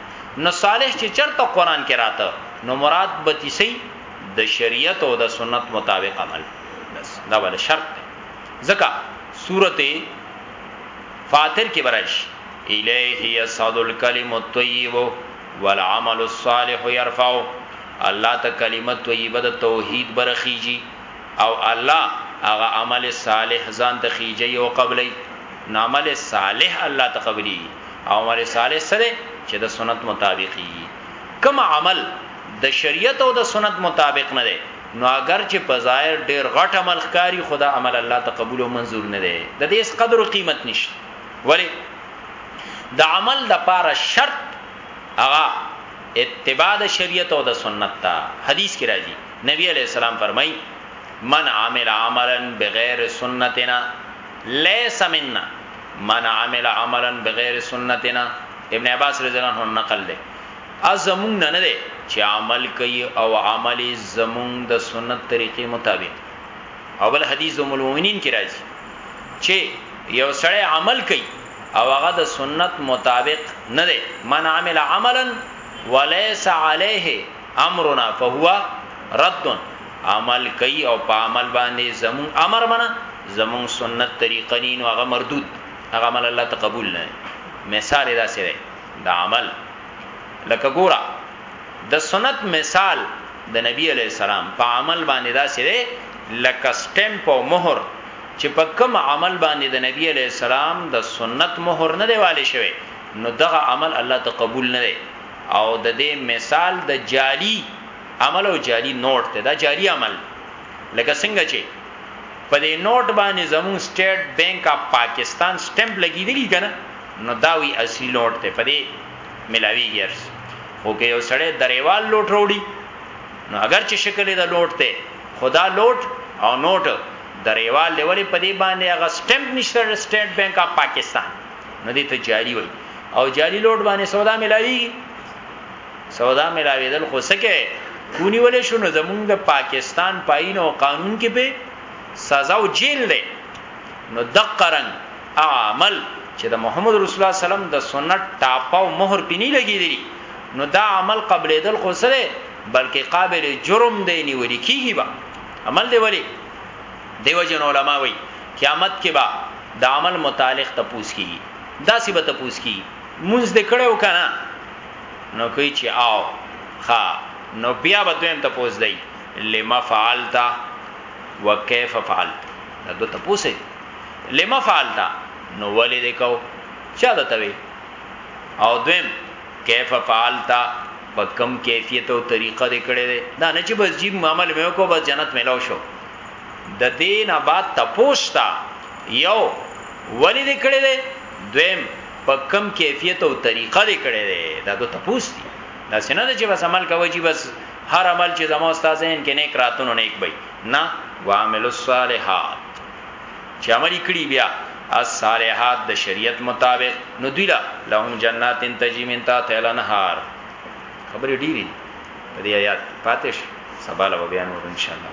نو صالح چې چرته قران کې راته نو مراد بتیسی دشریعت او دسنت مطابق عمل بس دا به شرط دی ځکه سورت فاطر کې به راشي الیه یصعد الکلم الطیب والعمل الصالح یرفعه الله ته کلمه طیبه د توحید برخیږي او الله هغه عمل صالح ځان ته خیږي او قبلي نعمل صالح الله تقبلی او عمل صالح سره چې د سنت مطابقي کوم عمل د شریعت او د سنت مطابق نه دی نو اګر چې په ظاهر ډیر غټ عمل ښکاری خدا عمل الله ته قبول او منظور نه دی د دې اس قدر او قیمت نشته ولی د عمل د پاره شرط هغه اتباع د شریعت او د سنت ته حدیث کې راځي نبی علی السلام فرمای من عمل عملا بغیر سنتنا ليس منا من عمل عملا بغیر سنتنا ابن عباس رضی الله عنه نقل ده از زمون نه نه چې عمل کوي او عمل زمون د سنت طریقې مطابق او بل حدیث ام المؤمنین کې راځي چې یو سړی عمل کوي او هغه د سنت مطابق نه دی من عمل عملا وليس عليه امرنا فهو رد عمل کوي او په عمل باندې زمون امر بنا زمون سنت طریقه ني نو هغه مردود هغه عمل الله ته قبول نه مثال دا سره د عمل لکه ګورا د سنت مثال د نبی علی السلام په عمل باندې دا سره لکه سټمپ او مہر چې په کوم عمل باندې د نبی علی السلام د سنت مہر نه دیواله شوی نو دغه عمل الله ته قبول نه دی او د دې مثال د جعلي عمل او جعلي نوټ ته دا جعلي عمل لکه څنګه چې په دې نوټ باندې زمون سټیټ بانک اف پاکستان سټمپ لګیدلی کنه نو دا وی اصلي نوټ ته په دې ملاوی ګرځ خو که یو سړی دریوال لوټ وروړي نو اگر چې شکل دا لوټ ته خدا لوټ او نوټ دریوال لولې په دې باندې هغه سټمپ نشته سټیټ بانک اف پاکستان نه دي ته جاری وای او جاری لوټ باندې سودا ملاوي سودا ملاوي دل خو سکه کونی ولې شنو زمونږ د پاکستان پاین او قانون کې به سزا او جیل دی نو دقرن عمل چې د محمد رسول الله سلام د سنت ټاپه او مهر پینی لګی دی نو دا عمل قبل دل خو سره بلکې قابل جرم دی نیول کیږي با عمل دی ولی دیو جن علماء وایي، قیامت کې به د عمل متعلق تپوس کیږي، داسې به تپوس کیږي، لمونځ دې کړی و کنه؟ نو که وي چې آو، ښه، نو بیا به دویم تپوس دی، لم فعلت و کیف فعلت؟ دا دوه تپوس دي. لم فعلت؟ نو ولې دې کو؟ چا درته وی؟ او دویم کیف فعلت؟ په کوم کیفیت او طریقه دې کړی دی؟ دا نه چې بس جی عمل مې وکړو بس جنت ملاو شو. ددې نه به تپوس شته، یو، ولې دې کړی دی؟ دویم، په کوم کیفیت او طریقه دې کړی دی؟ دا دوه تپوس دي. داسې نه ده چې بس عمل کوئ، چې بس هر عمل چې زما او ستا ذهن کې نیک راته نو نیک به وي. نه، وعملوا الصالحات چې عمل یې کړي بیا الصالحات د شریعت مطابق نو دوی له لهم جنات تجری من تحتها الانهار خبرې ډېرې دي. په دې آیات کې پاتې شي سبا له بیا نور ان شاء الله